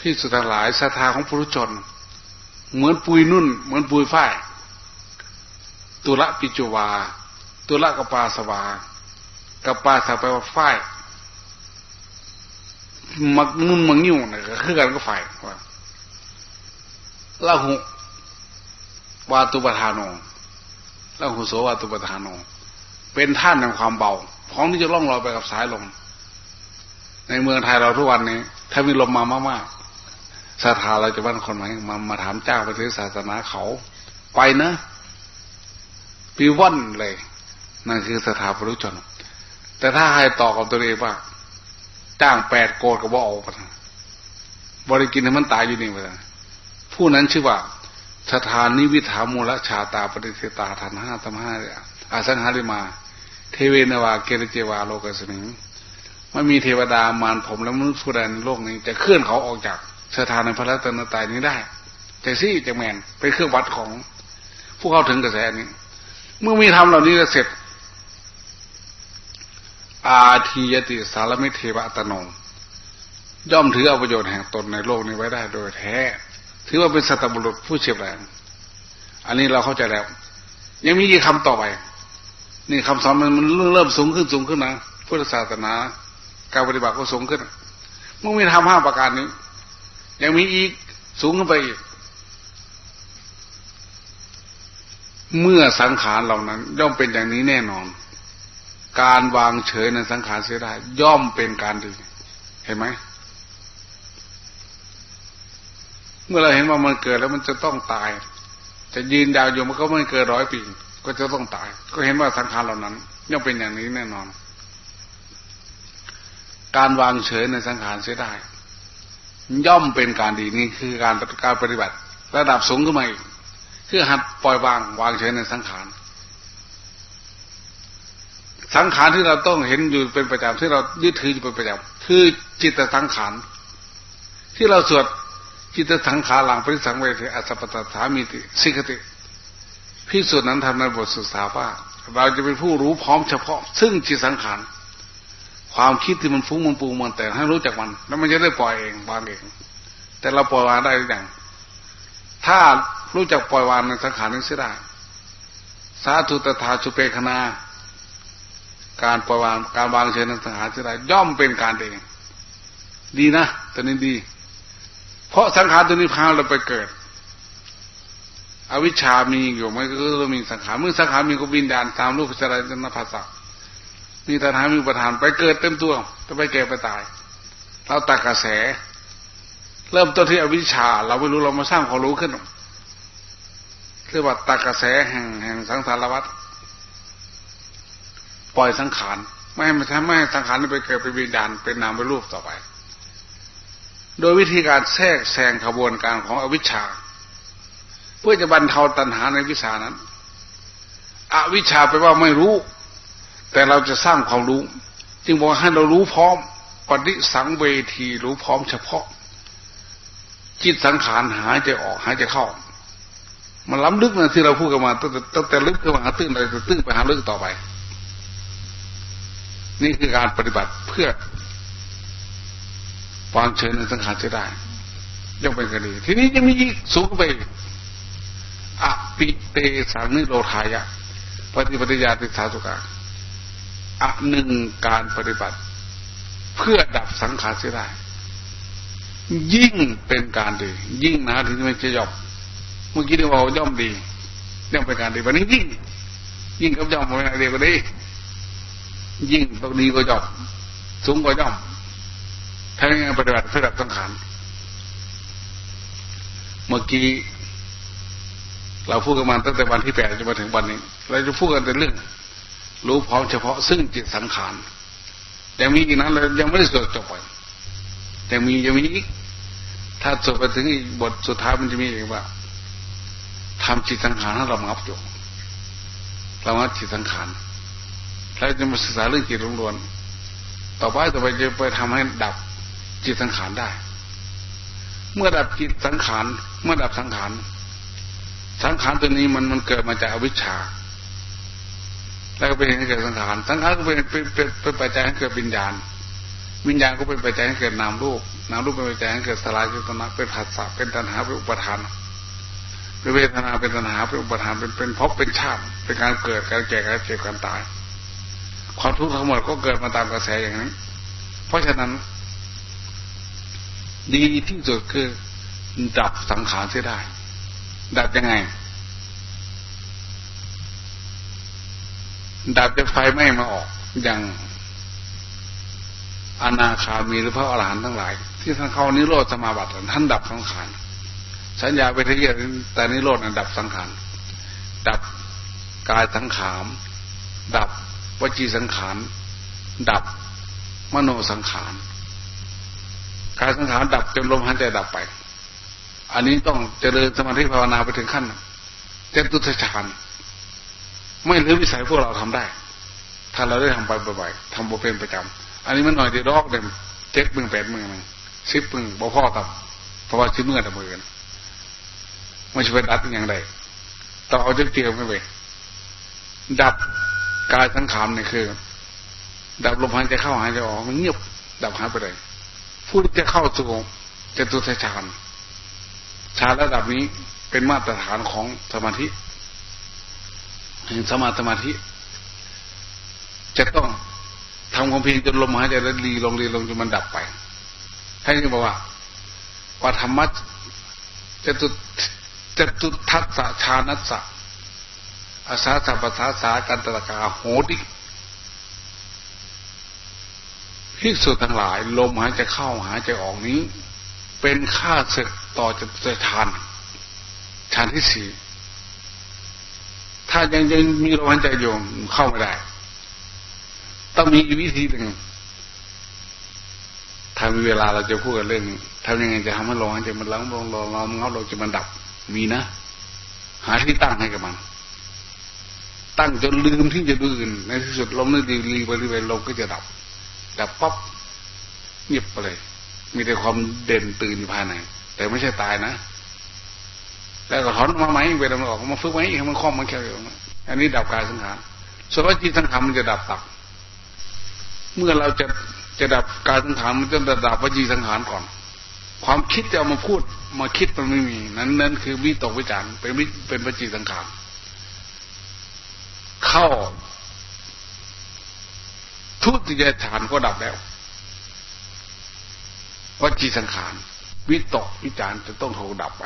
Speaker 2: ที่สุดท้ายศรัทธาของปุถุชนเหมือนปุยนุ่น เหมือนปุยฝ้ายตุละปิจุวา ตุละกปาสวากปาสาไปว่าฝ้ายมักนุ่นมังยิ้วเนี่ยก็คือกันก็ฝ่ายว่าละหุวาตุปทานโนละหุโสวาตุปทานโนเป็นท่านแห่งความเบา พร้อมที่จะล่องลอยไปกับสายลม ในเมืองไทยเราทุกวันนี้ ถ้ามีลมมามากๆศรัทธาเราจะบ้านคนไหนมามาถามเจ้าไปถือศาสนาเขา ไปนะปีว่อนเลย นั่นคือสถาปรุชน แต่ถ้าให้ต่อกับตัวเองว่าจ้างแปดโกดกับว่าออกไปบริกินให้มันตายอยู่นี่ไปผู้นั้นชื่อว่าสถานนิวิถามูลชาตาปฏิเสตาทันห้าธรรมห้าอาสังหาริมา เทเวนวาเกเรเจวาโลกสมิงไม่มีเทวดามารผมและมนุษย์ผู้ใดในโลกนี้จะเคลื่อนเขาออกจากสถานในพระรัตนตรัยนี้ได้แต่ซี่จะแมนเป็นเครื่องวัดของผู้เข้าถึงกระแสนี้ เมื่อมีทำเหล่านี้เสร็จ อาทียติสารมิเทวะตโนย่อมถือเอาประโยชน์แห่งตนในโลกนี้ไว้ได้โดยแท้ ถือว่าเป็นสัตบุรุษผู้เฉียบแหลมอันนี้เราเข้าใจแล้ว ยังมีกี่คำต่อไป นี่คำสอนมันมันเริ่มสูงขึ้นสูงขึ้นนะพุทธศาสนา การปฏิบัติก็สูงขึ้นเมื่อมีทำห้าประการนี้ ยังมีอีกสูงขึ้นไปอีกเมื่อสังขารเหล่านั้น ย่อมเป็นอย่างนี้แน่นอน การวางเฉยในสังขารเสียได้ ย่อมเป็นการดี เห็นไหม เมื่อเราเห็นว่ามันเกิดแล้วมันจะต้องตาย จะยืนยาวอยู่มันก็ไม่เกินร้อยปี ก็จะต้องตาย ก็เห็นว่าสังขารเหล่านั้นย่อมเป็นอย่างนี้แน่นอน การวางเฉยในสังขารเสียได้ ย่อมเป็นการดีนี่คือการการปฏิบัติ ระดับสูงขึ้นมาอีกคือหัดปล่อยวางวางเฉยในสังขารสังขารที่เราต้องเห็นอยู่เป็นประจำที่เรายึดถืออยู่เป็นประจำคือจิตสังขารที่เราสวดจิตสังขารหลังปริสังเวทีอัสสปตถามิติสิกติ พิสุนั้นทำในบทศึกษาว่าเราจะเป็นผู้รู้พร้อมเฉพาะ ซึ่งจิตสังขารความคิดที่มันฟุ้งมันปูมันแต่ให้รู้จักมัน แล้วมันจะได้ปล่อยเองวางเอง แต่เราปล่อยวางได้หรือยังถ้ารู้จักปล่อยวางในสังขารนี้เสียได้สาธุตถาชุเปคนาการประวางการวางเฉยในสังขารที่ไรย่อมเป็นการเอง ดีนะตัวนี้ดี เพราะสังขารตัวนี้พาเราไปเกิด อวิชามีอยู่มันก็ต้องมีสังขารเมื่อสังขารมีก็วิญญาณตามรูปจารณภาษามีตัณหามีประธานไปเกิดเต็มตัวจะไปแก่ไปตาย เราตักกระแส เริ่มต้นที่อวิชชา เราไม่รู้เรามาสร้างความรู้ขึ้นเรียกว่าตักกระแสแห่งแห่งสังสารวัฏปล่อยสังขารไม่ให้มันทำไม่ให้สังขารไปเกิดเป็นวิญญาณเป็นนามเป็นรูปต่อไป โดยวิธีการแทรกแซงขบวนการของอวิชชา เพื่อจะบรรเทาตัณหาในวิชานั้น อวิชชาไปว่าไม่รู้ แต่เราจะสร้างความรู้ จึงบอกให้เรารู้พร้อมปฏิสังเวทีรู้พร้อมเฉพาะ จิตสังขารหายใจออกหายใจเข้า มันล้ำลึกนะที่เราพูดกันมาตั้งแต่ตั้งแต่ลึกขึ้นมาตื้นไปตื้นไปหาลึกต่อไป นี่คือการปฏิบัติเพื่อวางเฉยในสังขารจะได้ย่อมเป็นคดี ทีนี้ยังมีสูงไป อปิเตสังนิโรธายะปฏิปฏิญาติสาสุกาอะหนึ่งการปฏิบัติ เพื่อดับสังขารเสียได้ ยิ่งเป็นการดี ยิ่งนะถึงมันจะย่อมเมื่อกี้เราย่อมดีย่อมเป็นการดีวันนี้ยิ่ง ยิ่งกับย่อมเป็นอะไรก็ดียิ่งต้องดีกว่าย่อมสูงกว่าย่อมถ้าอย่างปฏิบัติเพื่อดับสังขารเมื่อกี้ เราพูดกันมาตั้งแต่วันที่แปดจนมาถึงวันนี้ เราจะพูดกันแต่เรื่อง รู้พร้อมเฉพาะซึ่งจิตสังขารยังมีอีกนั้นเรายังไม่ได้สวดจบไปยังมียังมีอีกถ้าจบไปถึงอีกบทสุดท้ายมันจะมีอีกว่าทำจิตสังขารให้เรางับอยู่เรางับจิตสังขารเราจะมาศึกษาเรื่องจิตล้วนต่อไปต่อไปจะไปทำให้ดับจิตสังขารได้ เมื่อดับจิตสังขารเมื่อดับสังขาร สังขารตัวนี้มันมันเกิดมาจากอวิชชา แล้วก็เป็นให้เกิดสังขารสังขารก็เป็นเป็นเป็นปัจจัยให้เกิดวิญญาณ วิญญาณก็เป็นปัจจัยให้เกิดนามรูปนามรูปเป็นปัจจัยให้เกิดสลายจิตนะเป็นผัสสะเป็นตัณหาเป็นอุปทานเป็นเวทนาเป็นตัณหาเป็นอุปทานเป็นเป็นภพเป็นชาติ เป็นการเกิดการแก่การเจ็บการตาย ความทุกข์ทั้งหมดก็เกิดมาตามกระแสอย่างนี้ เพราะฉะนั้น ดีที่สุดคือดับสังขารเสียได้ ดับยังไง ดับจากไฟไม่มาออกอย่างอนาคามีหรือพระอรหันต์ทั้งหลาย ที่ท่านเข้านิโรธสมาบัติท่านดับสังขารสัญญาไปที่แต่นิโรธนั้นดับสังขารดับกายสังขารดับวจีสังขารดับมโนสังขารกายสังขารดับจนลมหายใจดับไป อันนี้ต้องเจริญสมาธิภาวนาไปถึงขั้นเจตุทชานไม่หลือวิสัยพวกเราทำได้ ถ้าเราได้ทำไปบ่อยๆทำบ่เป็นประจำอันนี้มันหน่อยเดียวดอกเดิมเจ็ดมึงแปดมึงมึงสิบมึงบ่พ่อตับเพราะว่าชิ้เมื่อตะมือกันไม่ใช่เป็นดัดอย่างใดต้องเอาเจ้าเตียวไม่ไปดับกายสังขารนี่คือ ดับลมหายใจเข้าหายใจออกมันเงียบดับหายไปเลยผู้ที่จะเข้าสู่จตุทฌาน ฌานระดับนี้เป็นมาตรฐานของสมาธิเห็นสมาสมาธิ จะต้องทำความเพียรจนลมหายใจแล้วรีลงรีลงจนมันดับไปท่านจึงบอกว่าปฐมมัจจตุจะตุทัศชานัสสะอาสาสัพพาสากันตะกาโหดิพิสุทั้งหลาย ลมหายใจเข้าหายใจออกนี้ เป็นค่าศึกต่อจะจะทานทานที่สี่ถ้ายังยังมีลมหายใจอยู่เข้าไม่ได้ ต้องมีวิธีหนึ่งถ้ามีเวลาเราจะพูดกันเรื่องทำยังไงจะทำให้ลมหายใจมันล้างลงลงลงเงาลงจะมันดับ มีนะ หาที่ตั้งให้กับมัน ตั้งจนลืมที่จะดูอื่น ในที่สุดลมนั่นดีรีไปรีไปลมก็จะดับดับปั๊บเงียบไปเลย มีแต่ความเด่นตื่นอยู่ภายในแต่ไม่ใช่ตายนะแล้วก็ถอนมาไหมเวลามันออกมาฝึกไหมให้มันคล่องมันแค่อยู่อันนี้ดับกายสังขารส่วนว่าจิตสังขารมันจะดับตับเมื่อเราจะจะดับกายสังขารมันจะดับวจีสังขารก่อน ความคิดจะเอามาพูดมาคิดมันไม่มี นั้นนั้นคือวิตกวิจารเป็นวิเป็นวจีสังขารเข้าทุติยฌานก็ดับแล้ว วจีสังขารวิตกวิจารจะต้องถูกดับไป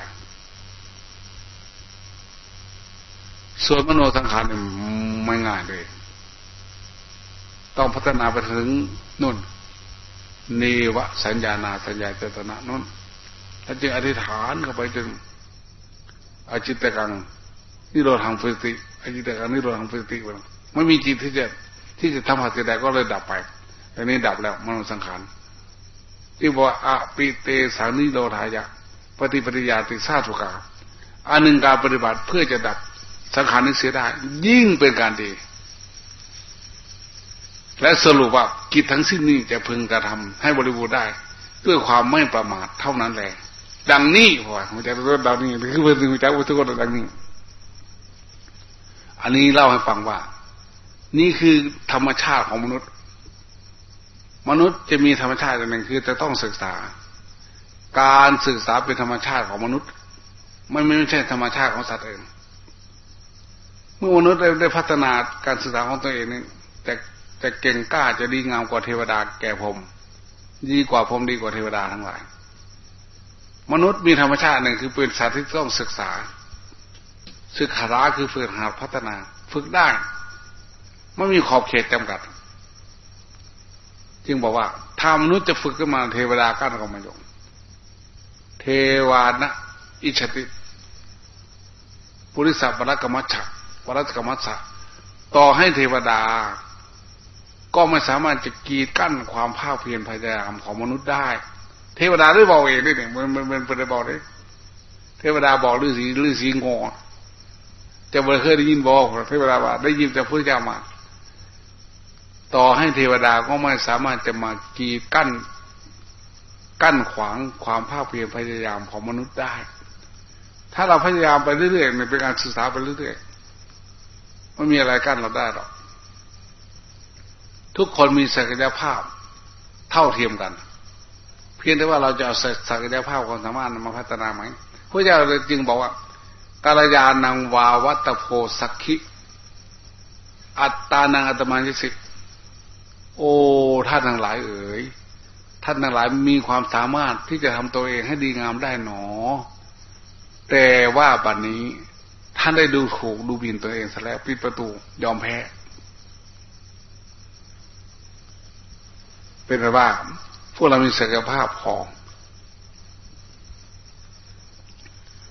Speaker 2: ส่วนมโนสังขารเนี่ยไม่ง่ายเลย ต้องพัฒนาไปถึงนุ่นเนวสัญญานาสัญญาเจตนานุ่นแล้วจึงอธิษฐานเข้าไปจนอจิตกังนิโรธทางฟิสิอจิตกังนิโรธทางฟิสิไม่มีจิตที่จะที่จะทำหัตถ์ใดก็เลยดับไปแต่นี้ดับแล้วมโนสังขาร ที่บอกอปิเตสังนิโรธายะ ปฏิปฏิยาติสาสุกาอันหนึ่งการปฏิบัติเพื่อจะดับสังขารนี้เสียได้ ยิ่งเป็นการดี และสรุปว่ากิจทั้งสิ้นนี้จะพึงกระทำให้บริบูรณ์ได้ ด้วยความไม่ประมาทเท่านั้นแหละดังนี้พอมันจะรู้ดังนี้คือเป็นสิ่งที่อุตโกดังนี้ อันนี้เล่าให้ฟังว่า นี่คือธรรมชาติของมนุษย์ มนุษย์จะมีธรรมชาติอย่างหนึ่งคือจะต้องศึกษา การศึกษาเป็นธรรมชาติของมนุษย์ไม่ไม่ใช่ธรรมชาติของสัตว์เองเมื่อมนุษย์ได้พัฒนาการศึกษาของตัวเองนี่จะจะเก่งกล้าจะดีงามกว่าเทวดาแก่ผม ดีกว่าผมดีกว่าเทวดาทั้งหลาย มนุษย์มีธรรมชาติหนึ่งคือเป็นสัตว์ที่ต้องศึกษา ศึกษาคือฝึกหัดพัฒนา ฝึกได้ไม่มีขอบเขตจำกัด จึงบอกว่าถ้ามนุษย์จะฝึกขึ้นมาเทวดากั้นก็มายงเทวานะอิชติปุริสัปรกมัชชะปรักมัชชะต่อให้เทวดา ก็ไม่สามารถจะกีดกั้นความภาคเพียรพยายามของมนุษย์ได้ เทวดาได้บอกเองด้เนี่ยมันมันมันเป็นบอกได้เทวดาบอกฤาษีฤาษีงอจะไม่เคยได้ยินบอกเทวดาว่าได้ยินแต่พระเจ้ามา ต่อให้เทวดาก็ไม่สามารถจะมากีกั้น กั้นขวางความภาคเพียรพยายามของมนุษย์ได้ ถ้าเราพยายามไปเรื่อยๆเป็นการศึกษาไปเรื่อยๆไม่มีอะไรกั้นเราได้หรอกทุกคนมีศักยภาพเท่าเทียมกัน เพียงแต่ว่าเราจะเอาศักยภาพความสามารถมาพัฒนาไหมพระเจ้าเลยจึงบอกว่ากาลยานังวาวัตโพสักขิอัตตานังอัตมานิสิก โอ้ท่านทั้งหลายเอ๋ยท่านทั้งหลายมีความสามารถที่จะทำตัวเองให้ดีงามได้หนอ แต่ว่าบัดนนี้ ท่านได้ดูถูกดูบินตัวเองซะแล้วปิดประตูยอมแพ้ เป็นไรว่า พวกเรามีศักยภาพพอ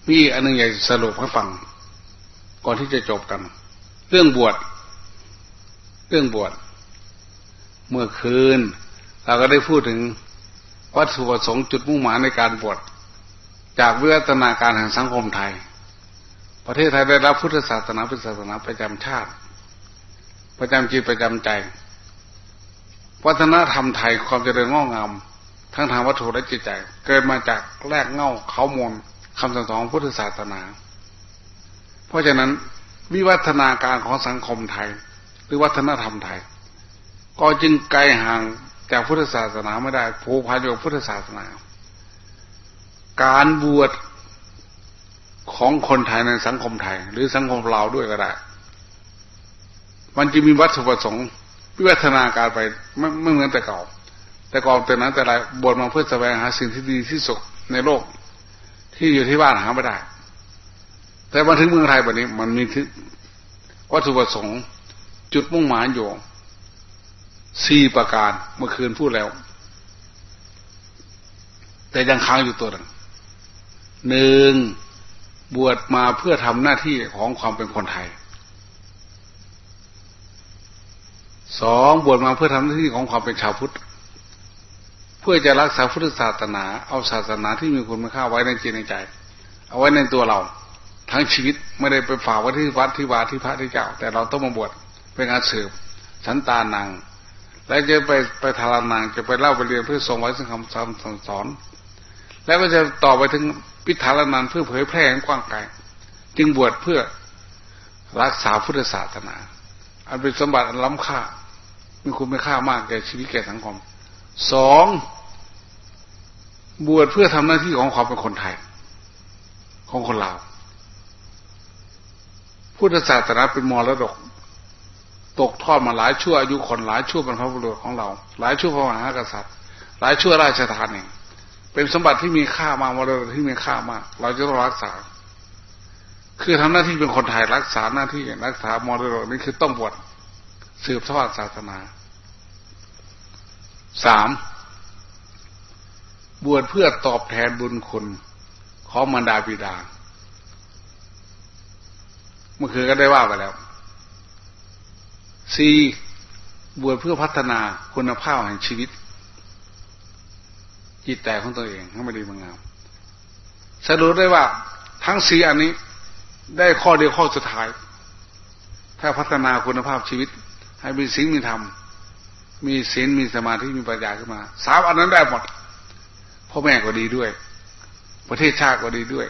Speaker 2: มีอันนึงอยากสรุปให้ฟัง ก่อนที่จะจบกัน เรื่องบวช เรื่องบวช เมื่อคืน เราก็ได้พูดถึงวัตถุประสงค์จุดมุ่งหมายในการบวชจากวิวัฒนาการแห่งสังคมไทย ประเทศไทยได้รับพุทธศาสนาเป็นศาสนาประจำชาติ ประจำจิตประจำใจ วัฒนธรรมไทยความเจริญงอกงามทั้งทางวัตถุและจิตใจ เกิดมาจากแรกเง่าเขามนคำสั่งสอนพุทธศาสนา เพราะฉะนั้นวิวัฒนาการของสังคมไทย หรือวัฒนธรรมไทย ก็จึงไกลห่างจากพุทธศาสนาไม่ได้ผูกพันกับพุทธศาสนา การบวชของคนไทยในสังคมไทย หรือสังคมเราด้วยก็ได้มันจะมีวัตถุประสงค์วิวัฒนาการไปไม่ไม่เหมือนแต่เก่า แต่ก่อนแต่นั้นแต่ไรบวชมาเพื่อแสวงหาสิ่งที่ดีที่สุดในโลก ที่อยู่ที่บ้านหาไม่ได้ แต่มาถึงเมืองไทยแบบนี้ มันมีวัตถุประสงค์จุดมุ่งหมายอยู่ สี่ประการเมื่อคืนพูดแล้ว แต่ยังค้างอยู่ตัวหนึ่งหนึ่งบวชมาเพื่อทำหน้าที่ของความเป็นคนไทยสองบวชมาเพื่อทำหน้าที่ของความเป็นชาวพุทธ เพื่อจะรักษาพุทธศาสนา เอาศาสนาที่มีคุณค่าไว้ในจิตในใจ เอาไว้ในตัวเรา ทั้งชีวิตไม่ได้ไปฝากไว้ที่วัดที่วาที่พระที่เจ้า แต่เราต้องมาบวชเป็นการสืบสันตานัง แล้วจะไปไปทารนางจะไปเล่าไปเรียนเพื่อส่งไว้ซึ่งคำสั่งสอน แล้วก็จะต่อไปถึงพิธารนานเพื่อเผยแพร่กว้างไกลจึงบวชเพื่อรักษาพุทธศาสนา อันเป็นสมบัติอันล้ำค่ามีคุณไม่ค่ามากแก่ชีวิตแก่สังคมสองบวชเพื่อทำหน้าที่ของความเป็นคนไทย ของคนลาวพุทธศาสนาเป็นมรดก ตกทอดมาหลายชั่วอายุคนหลายชั่วบรรพบุรุษของเรา หลายชั่วพระมหากษัตริย์ หลายชั่วราชธานีเป็นสมบัติที่มีค่ามากมรดกที่มีค่ามาก เราจะต้องรักษา คือทำหน้าที่เป็นคนไทยรักษาหน้าที่รักษามรดกนี่คือต้องบวชสืบทอดศาสนาสามบวชเพื่อตอบแทนบุญคุณของมารดาบิดา เมื่อคืนก็ได้ว่าไปแล้ว สี่บวชเพื่อพัฒนาคุณภาพแห่งชีวิต จิตใจของตัวเองให้มันดีมันงามสรุปได้ว่า ทั้งสี่อันนี้ได้ข้อเดียวข้อสุดท้าย ถ้าพัฒนาคุณภาพชีวิต ให้มีสิ่งมีธรรม มีศีลมีสมาธิมีปัญญาขึ้นมาสามอันนั้นได้หมดพ่อแม่ก็ดีด้วย ประเทศชาติก็ดีด้วย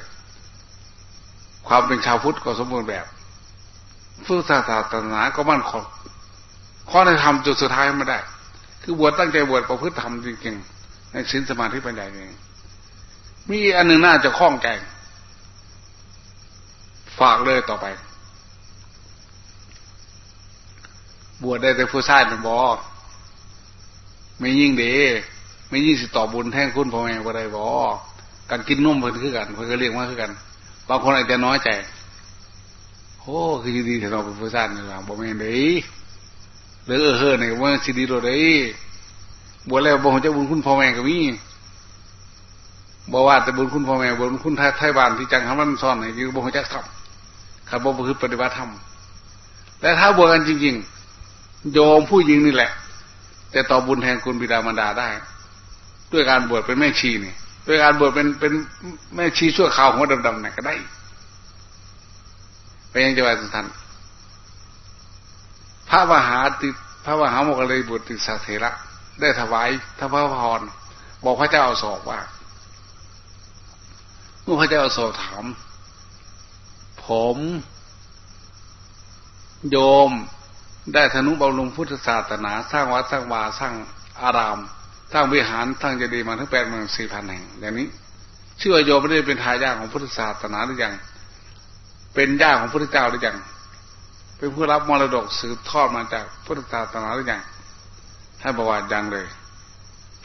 Speaker 2: ความเป็นชาวพุทธก็สมบูรณ์แบบพุทธศาสนาก็มั่นคง ข้อในธรรมจุดสุดท้ายไม่ได้ คือบวชตั้งใจบวชประพฤติธรรมจริงๆในศีลสมาธิปัญญาเองมีอันหนึ่งน่าจะคล้องใจฝากเลยต่อไป บวชได้แต่ผู้ชายเป็นบอไม่ยิ่งเดไม่ยิ่งสิต่อบุญแท่งคุณพ่อแม่ก็ได้บอการกินนุ่มเพื่นคือกันเพื่นก็เรียกว่าคือกันบางคนอาจจะน้อยใจโอ้คือดีๆแต่เราเป็นผู้ชายนี่หละบอกไม่เด้ หรือเออเฮ้อเนี่ยว่าสิดีโรได้บวชแล้วบอกจะบุญคุณพ่อแม่ก็มีบอกว่าแต่บุญคุณพ่อแม่บุญคุณไทยบ้านที่จังคำมันซ่อนเนี่ยคือบอกจะทำขับบอกคือปฏิบัติธรรมและถ้าบวชกันจริง ๆ โยมผู้หญิงนี่แหละ แต่ต่อบุญแทนคุณบิดามารดาได้ ด้วยการบวชเป็นแม่ชีนี่ด้วยการบวชเป็นเป็นแม่ชีชั่วคราวหัวดำๆเนี่ยก็ได้ไปยังจังหวัดสุพรรณ พระมหาติพระมหาโมกขลีบุตรติสาเถระได้ถวายทพระพรบอกพระเจ้าสอบว่าเมื่อพระเจ้าสอบถาม ผม โยมได้ธนุบำรุงพุทธศาสนา สร้างวัดสร้างวาสร้างอาราม สร้างวิหารสร้างเจดีย์มาทั้งแปดหมื่นสี่พันแห่งอย่างนี้เชื่อโยมไม่ได้เป็นทายาทของพุทธศาสนาหรือยัง เป็นญาติของพระพุทธเจ้าหรือยัง เป็นผู้รับมรดกสืบทอดมาจากพุทธศาสนาหรือยังท่านบอกว่ายังเลย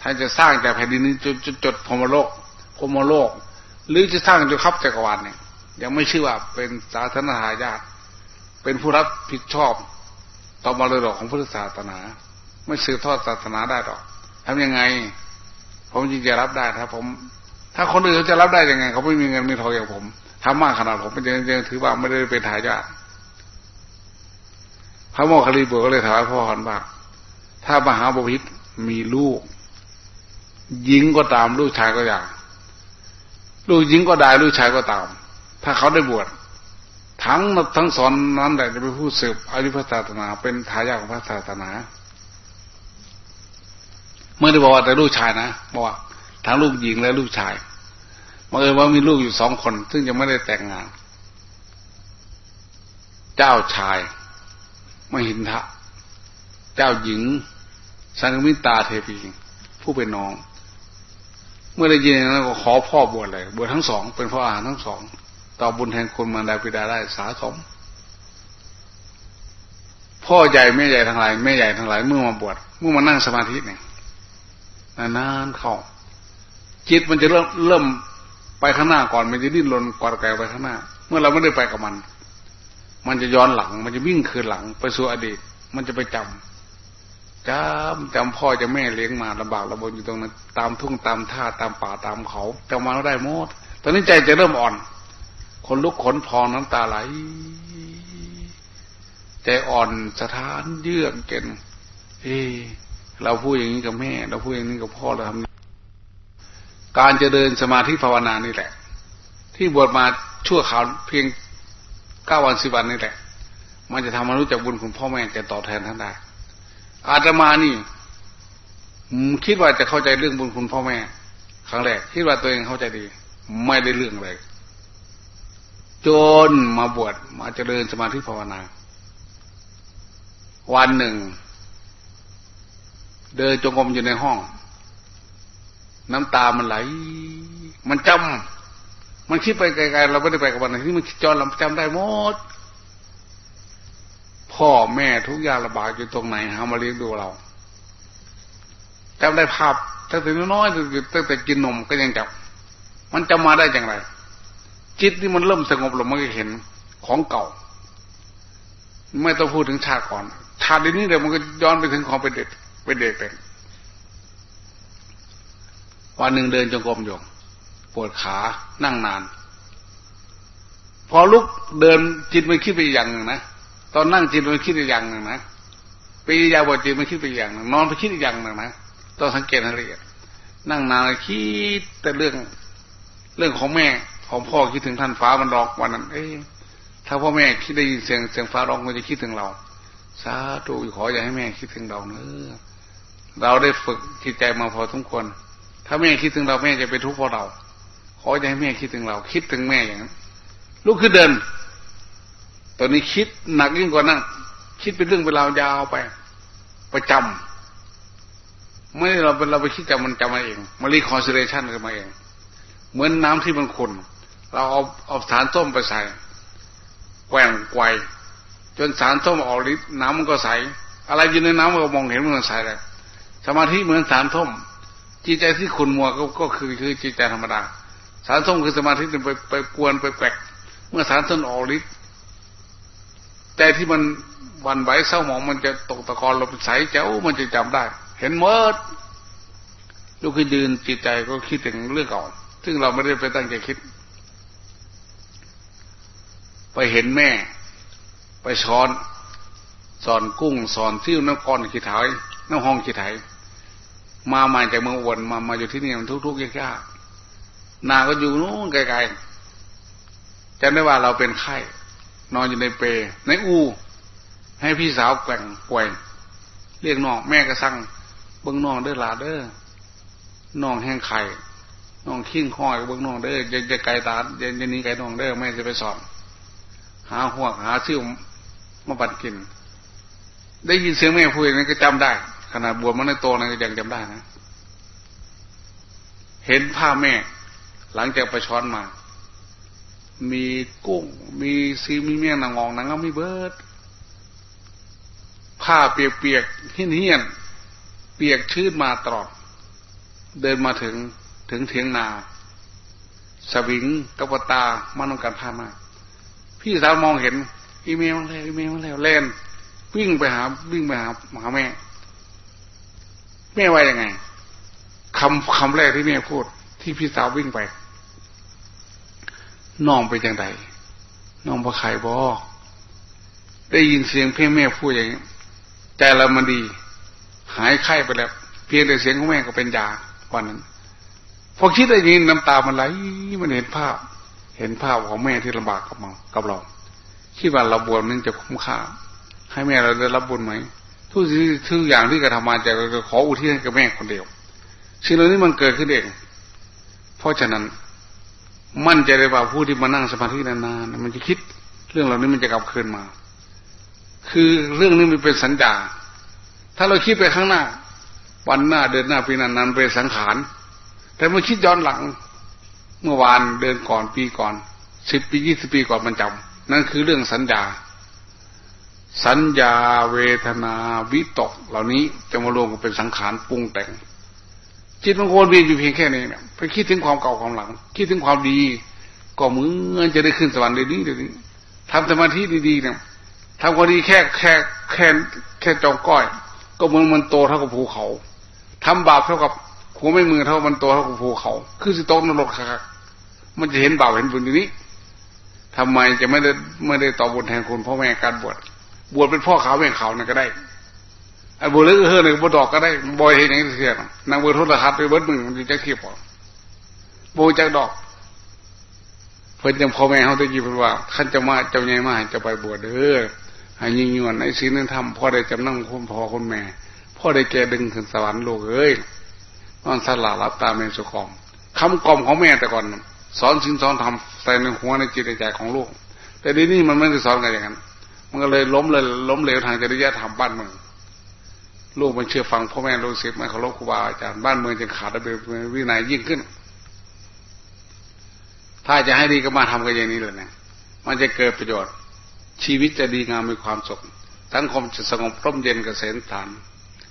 Speaker 2: ท่านจะสร้างแต่แผ่นดินนี้จดจดพมโลกพมโลก หรือจะสร้างจนครับจักรวาลเนี่ย ยังไม่ชื่อว่าเป็นสาธารณทายาทเป็นผู้รับผิดชอบต่อมรดกของพุทธศาสนา ไม่สืบทอดศาสนาได้หรอกทำยังไง ผมจริงจะรับได้ถ้าผม ถ้าคนอื่นเขาจะรับได้ยังไง เขาไม่มีเงินมีทองอย่างผมทำมากขนาดผมเป็นยังถือว่าไม่ได้เป็นทายาท พระโมคคัลลีบุตรก็เลยถามพ่อหันว่า ถ้ามหาบพิตรมีลูกหญิงก็ตามลูกชายก็อย่าง ลูกหญิงก็ได้ลูกชายก็ตาม ถ้าเขาได้บวชทั้งทั้งสอนนั้นแหละจะเป็นผู้สืบอริพศาสนา เป็นทายาทของพระศาสนา เมื่อได้บอกว่าแต่ลูกชายนะบอกว่าทั้งลูกหญิงและลูกชายบังเอิญว่ามีลูกอยู่สองคน ซึ่งยังไม่ได้แต่งงาน เจ้าชาย มหินทะ เจ้าหญิงสังมิตาเทพีผู้เป็นน้อง เมื่อได้ยินนั้นก็ขอพ่อบวชเลยบวชทั้งสอง เป็นพ่ออาหารทั้งสอง ต่อบุญแทนคนมารดาปิดาได้สาสม พ่อใหญ่แม่ใหญ่ทั้งหลายแม่ใหญ่ทั้งหลายเมื่อมาบวชเมื่อมานั่งสมาธิเนี่ยนานๆเข้าจิตมันจะเริ่มเริ่มไปข้างหน้าก่อนมันจะดิ้นรนกวาดแกไปข้างหน้า เมื่อเราไม่ได้ไปกับมัน มันจะย้อนหลัง มันจะวิ่งคืนหลัง ไปสู่อดีต มันจะไปจำจำจำพ่อจะแม่เลี้ยงมาลำบากระบนอยู่ตรงนั้น ตามทุ่งตามท่าตามป่าตามเขาจำมาแล้วได้หมดตอนนี้ใจจะเริ่มอ่อน คนลุกขนพองน้ำตาไหล ใจอ่อนสถานเยือกเกนเอเราพูดอย่างนี้กับแม่ เราพูดอย่างนี้กับพ่อเราทำการจะเดินสมาธิภาวนานี่แหละ ที่บวชมาชั่วขาวเพียง เก้าวันสิบวันนี่แหละ มันจะทำมารู้จักบุญคุณพ่อแม่จะตอบแทนท่านได้ อาตมานี่คิดว่าจะเข้าใจเรื่องบุญคุณพ่อแม่ ครั้งแรกคิดว่าตัวเองเข้าใจดี ไม่ได้เรื่องเลยจนมาบวชมาเจริญสมาธิภาวนา วันหนึ่ง เดินจงกรมอยู่ในห้อง น้ำตามันไหล มันจำ มันคิดไปไกลๆเราไม่ได้ไปกับมันที่มันจอนเราจำได้หมด พ่อแม่ทุกอย่างลำบากอยู่ตรงไหนหามาเลี้ยงดูเราจำได้ภาพตั้งแต่น้อยตั้งแต่กินนมก็ยังจับมันจะมาได้อย่างไร จิตที่มันเริ่มสงบลงมันก็เห็นของเก่า ไม่ต้องพูดถึงชาติก่อนชาตินี้เดี๋ยวมันก็ย้อนไปถึงของเป็นเด็กเป็นเด็กเป็นวันหนึ่งเดินจงกรมอยู่ ปวดขานั่งนาน พอลุกเดินจิตมันคิดไปอย่างหนึ่งนะตอนนั่งจิตมันคิดอีกอย่างหนึ่งนะปียาบทจิตมันคิดไปอย่างหนึ่งนอนไปคิดอีกอย่างหนึ่งนะต้องสังเกตให้ละเอียดนั่งนานคิดแต่เรื่องเรื่องของแม่ของพ่อคิดถึงท่านฟ้ามันร้องวันนั้น เอ้ถ้าพ่อแม่คิดได้ยินเสียงเสียงฟ้าร้องมันจะคิดถึงเราสาธุขออย่าให้แม่คิดถึงเราเนอะเราได้ฝึกจิตใจมาพอทุกคนถ้าแม่คิดถึงเราแม่จะไปทุกข์เพราะเรา ขออย่าให้แม่คิดถึงเรา คิดถึงแม่อย่างนั้นลุกขึ้นเดิน ตอนนี้คิดหนักยิ่งกว่านั้นคิดเป็นเรื่องเป็นราวยาวไป ประจำไม่เราเป็นเราไปคิดจำมันจำมาเองมารีคอนซิเรชันกันมาเอง เหมือนน้ำที่มันขุ่นเราเอาเอาสารส้มไปใส่แกว่งไกวจนสารส้มออกฤทธิ์น้ำมันก็ใส อะไรอยู่ในน้ำเรามองเห็นมันใสเลยสมาธิเหมือนสารส้มจิตใจที่ขุ่นมัวก็ก็คือคือจิตใจธรรมดา สารส้มคือสมาธิไปไปกวนไปแกวกเมื่อสารส้มออกฤทธิ์ใจที่มันวันไหวเศร้าหมองมันจะตกตะกอนเราใสเจ้ามันจะจำได้ เห็นเมื่อลูกขึ้นยืนจิตใจก็คิดถึงเรื่องเก่า ซึ่งเราไม่ได้ไปตั้งใจคิด ไปเห็นแม่ ไปสอนสอนกุ้งสอนซิ่วน้ำก้อนขี้ถายน้ำห้องขี้ถายมาหม่จากเมืองอวนมามาอยู่ที่นี่มันทุกๆยาก นาก็อยู่นู้นไกลๆจำได้ว่าเราเป็นไข้ นอนอยู่ในเปรในอู ให้พี่สาวแกว่งป่วยเรียกน้องแม่ก็สั่งเบิ้งน้องเด้อหลาเด้อน้องแห้งไข่น้องขี้งคอยเบิ้งน้องเด้อจะจะไก่ตาจะจะนี้ไก่น้องเด้อแม่จะไปสอนหาหัวหาซิ่วมาปัดกิน ได้ยินเสียงแม่พูดนั้นก็จำได้ ขนาดบวชมันในโตนั้นก็ยังจำได้นะ เห็นภาพแม่ หลังจากไปช้อนมา มีกุ้ง มีซีมีเมี่ยงนางองนางก็มีเบิดผ้าเปียกๆเฮี้ยนเปียกชื้นมาตลอด เดินมาถึงถึงเทียงนา สวิงกับตามันต้องการผ้ามา พี่สาวมองเห็น อีเมลแล้วอีเมลแล้วเล่น วิ่งไปหา วิ่งไปหาหาแม่ แม่ว่ายังไงคำคำแรกที่แม่พูด ที่พี่สาววิ่งไป น้องไปจังไดน้องพระไข่บอได้ยินเสียงเพ่แม่พูดอย่างนี้ใจเรามันดี หายไข้ไปแล้ว เพียงแต่เสียงของแม่ก็เป็นยาวันนั้นพอคิดอะไรนี้น้ำตามันไหลมันเห็นภาพ เห็นภาพของแม่ที่ลำบากกับเรากับเราคิดว่าเราบวชนึงจะคุ้มค่าให้แม่เราได้รับบุญไหมทุกสิ่งทุกอย่างที่กระทำมาจะขออุทิศให้กับแม่คนเดียวสิ่งเหล่านี้มันเกิดขึ้นเองเพราะฉะนั้น มั่นใจเลยว่าผู้ที่มานั่งสมาธินานๆมันจะคิด เรื่องเหล่านี้มันจะกลับคืนมา คือเรื่องนี้มันเป็นสัญญาถ้าเราคิดไปข้างหน้า วันหน้าเดินหน้าปีนั้นนั้นเป็นสังขารแต่เมื่อคิดย้อนหลัง เมื่อวานเดินก่อนปีก่อนสิบปียี่สิบปีก่อนมันจำนั่นคือเรื่องสัญญา สัญญาเวทนาวิตก เหล่านี้จะมารวมกันเป็นสังขารปรุงแต่ง จิตมันวนเวียนอยู่เพียงแค่นี้เนี่ยไปคิดถึงความเก่าความหลัง คิดถึงความดี ก็เหมือนจะได้ขึ้นสวรรค์เดี๋ยวนี้เดี๋ยวนี้ทำสมาธิดีๆเนี่ยทำความดีแค่แค่แค่แค่จองก้อย ก็เหมือนมันโตเท่ากับภูเขาทำบาปเท่ากับหัวไม่มือเท่ามันโตเท่ากับภูเขา คือสิโตนรกคักมันจะเห็นบาปเห็นบุญอย่างนี้ทำไมจะไม่ได้ไม่ได้ต่อบุญแทนคุณพ่อแม่การบวชบวชเป็นพ่อขาวแม่ขาวนั่นก็ได้ ไอ้บุเลือเฮือหนึ่งบุดอกก็ได้บอยเห็นอย่างนี้เสียนางบุโทรทัศน์ไปเบิดมือมันจะเทียบออกบูจากดอก เพิ่นยังพ่อแม่เขาได้ยินเพิ่นว่าขั้นจะมาเจ้าใหญ่มาจะไปบวชเด้อให้ยิงยวนในศีลนั้นทำพ่อได้จำนั่งคุณพ่อคุณแม่พ่อได้แกดึงถึงสวรรค์โลกเอ้ยนอนสลารับตาเมสุขอมคำกล่อมของแม่แต่ก่อน สอนสิ่งสอนทำใส่ในหัวในจิตใจของลูก แต่ดีนี้มันไม่ได้สอนกันอย่างนั้นมันก็เลยล้มเลยล้มเหลวทางจริยธรรมบ้านเมือง ลูกมันเชื่อฟังพ่อแม่ลูกศิษย์ไม่เคารพครูบาอาจารย์บ้านเมืองจะขาดระเบียบวินัยยิ่งขึ้น ถ้าจะให้ดีก็มาทำกันอย่างนี้เลยนะมันจะเกิดประโยชน์ ชีวิตจะดีงามมีความสุขสังคมจะสงบร่มเย็นกเกษมสาร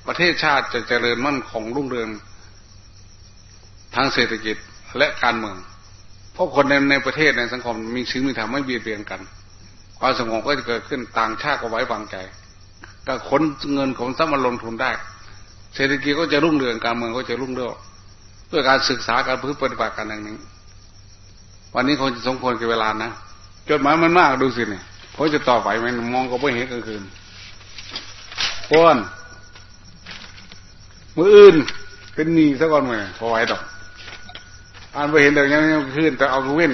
Speaker 2: ประเทศชาติจะเจริญมั่นคงรุ่งเรืองทั้งเศรษฐกิจและการเมืองเพราะคนในในประเทศในสังคมมีสิ่งมีธรรมไม่เบียดเบียนกัน ความสงบก็จะเกิดขึ้นต่างชาติก็ไว้วางใจ ก็ขนเงินของซัมมาลงทุนได้ เศรษฐกิจก็จะรุ่งเรืองการเมืองก็จะรุ่งเรืองด้วยการศึกษาการพึ่งปฏิบัติกันอย่างนี้ วันนี้คงจะสมควรกับเวลานะจดหมายมันมากดูสิเนี่ยเพราจะต่อไปมันมองก็ไม่เห็นกลางคืนก้อนมืออื่นเป็นนีซะก่อนไหมพอไหวดอกอ่านไปเห็นเดี๋ยวนี้ขึ้นแต่เอาเว้น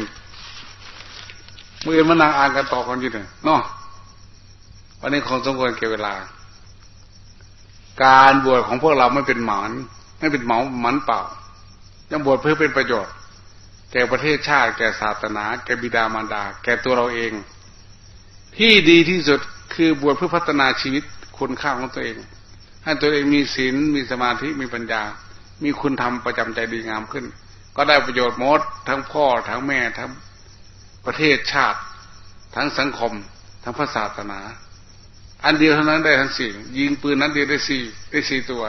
Speaker 2: มือมันนางอ่านกันต่อกันอยู่เนี่ยเนาะ วันนี้คงสมควรเก็บเวลา การบวชของพวกเราไม่เป็นหมานไม่เป็นเหมาหมันเปล่ายังบวชเพื่อเป็นประโยชน์ แก่ประเทศชาติ แก่ศาสนา แก่บิดามารดา แก่ตัวเราเอง ที่ดีที่สุดคือบวชเพื่อพัฒนาชีวิตคุณค่าของตัวเอง ให้ตัวเองมีศีลมีสมาธิมีปัญญา มีคุณธรรมประจำใจดีงามขึ้น ก็ได้ประโยชน์หมดทั้งพ่อทั้งแม่ทั้งประเทศชาติ ทั้งสังคม ทั้งพระศาสนา อันเดียวเท่านั้นได้ทั้งสี่ยิงปืนนั้นเดียวได้สี่ได้สี่ตัว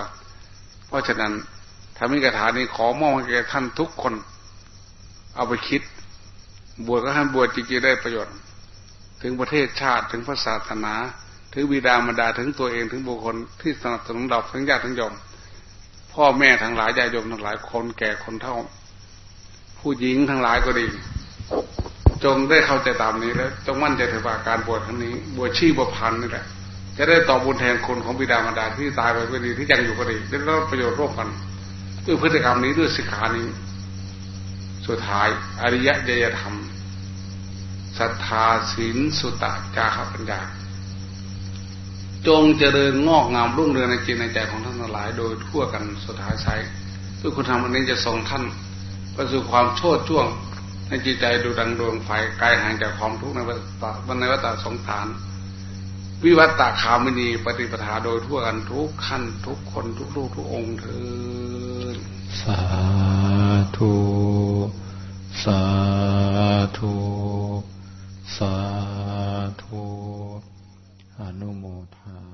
Speaker 2: เพราะฉะนั้นถ้ามีกระถานี้ขอมอบให้แก่ท่านทุกคน เอาไปคิด บวชก็ท่านบวชจริงๆได้ประโยชน์ ถึงประเทศชาติถึงพระศาสนา ถึงบิดามารดาถึงตัวเองถึงบุคคลที่สนับสนุนเราทั้งญาติทั้งโยมพ่อแม่ทั้งหลายญาติโยมทั้งหลายคนแก่คนเท่า ผู้หญิงทั้งหลายก็ดี จงได้เข้าใจตามนี้แล้วจงมั่นใจถือว่าการบวชครั้งนี้ บวชชีพพันนี่แหละ จะได้ตอบบุญแทนคนของบิดามารดาที่ตายไปก็ดีที่ยังอยู่ก็ดีได้รับประโยชน์ร่วมกันด้วยพฤติกรรมนี้ด้วยสิกขานี้ สุดท้ายอริยะยยธรรมศรัทธาศีลสุตตะจาขปัญญา จงเจริญงอกงามรุ่งเรืองในจิตในใจของท่านทั้งหลาย โดยทั่วกันสุดท้ายใช้ด้วยคุณธรรมอันนี้จะส่งท่านไปสู่ความโชดช่วงให้จิตใจดูดังดวงไฟไกลห่างจากความทุกข์ในวัฏวันในวัฏสงสาร วิวัตตาคามินีปฏิปทาโดยทั่วกันทุกขั้นทุกคนทุกรูกทุกองค์เถิด
Speaker 1: สาธุ สาธุ สาธุ อนุโมทา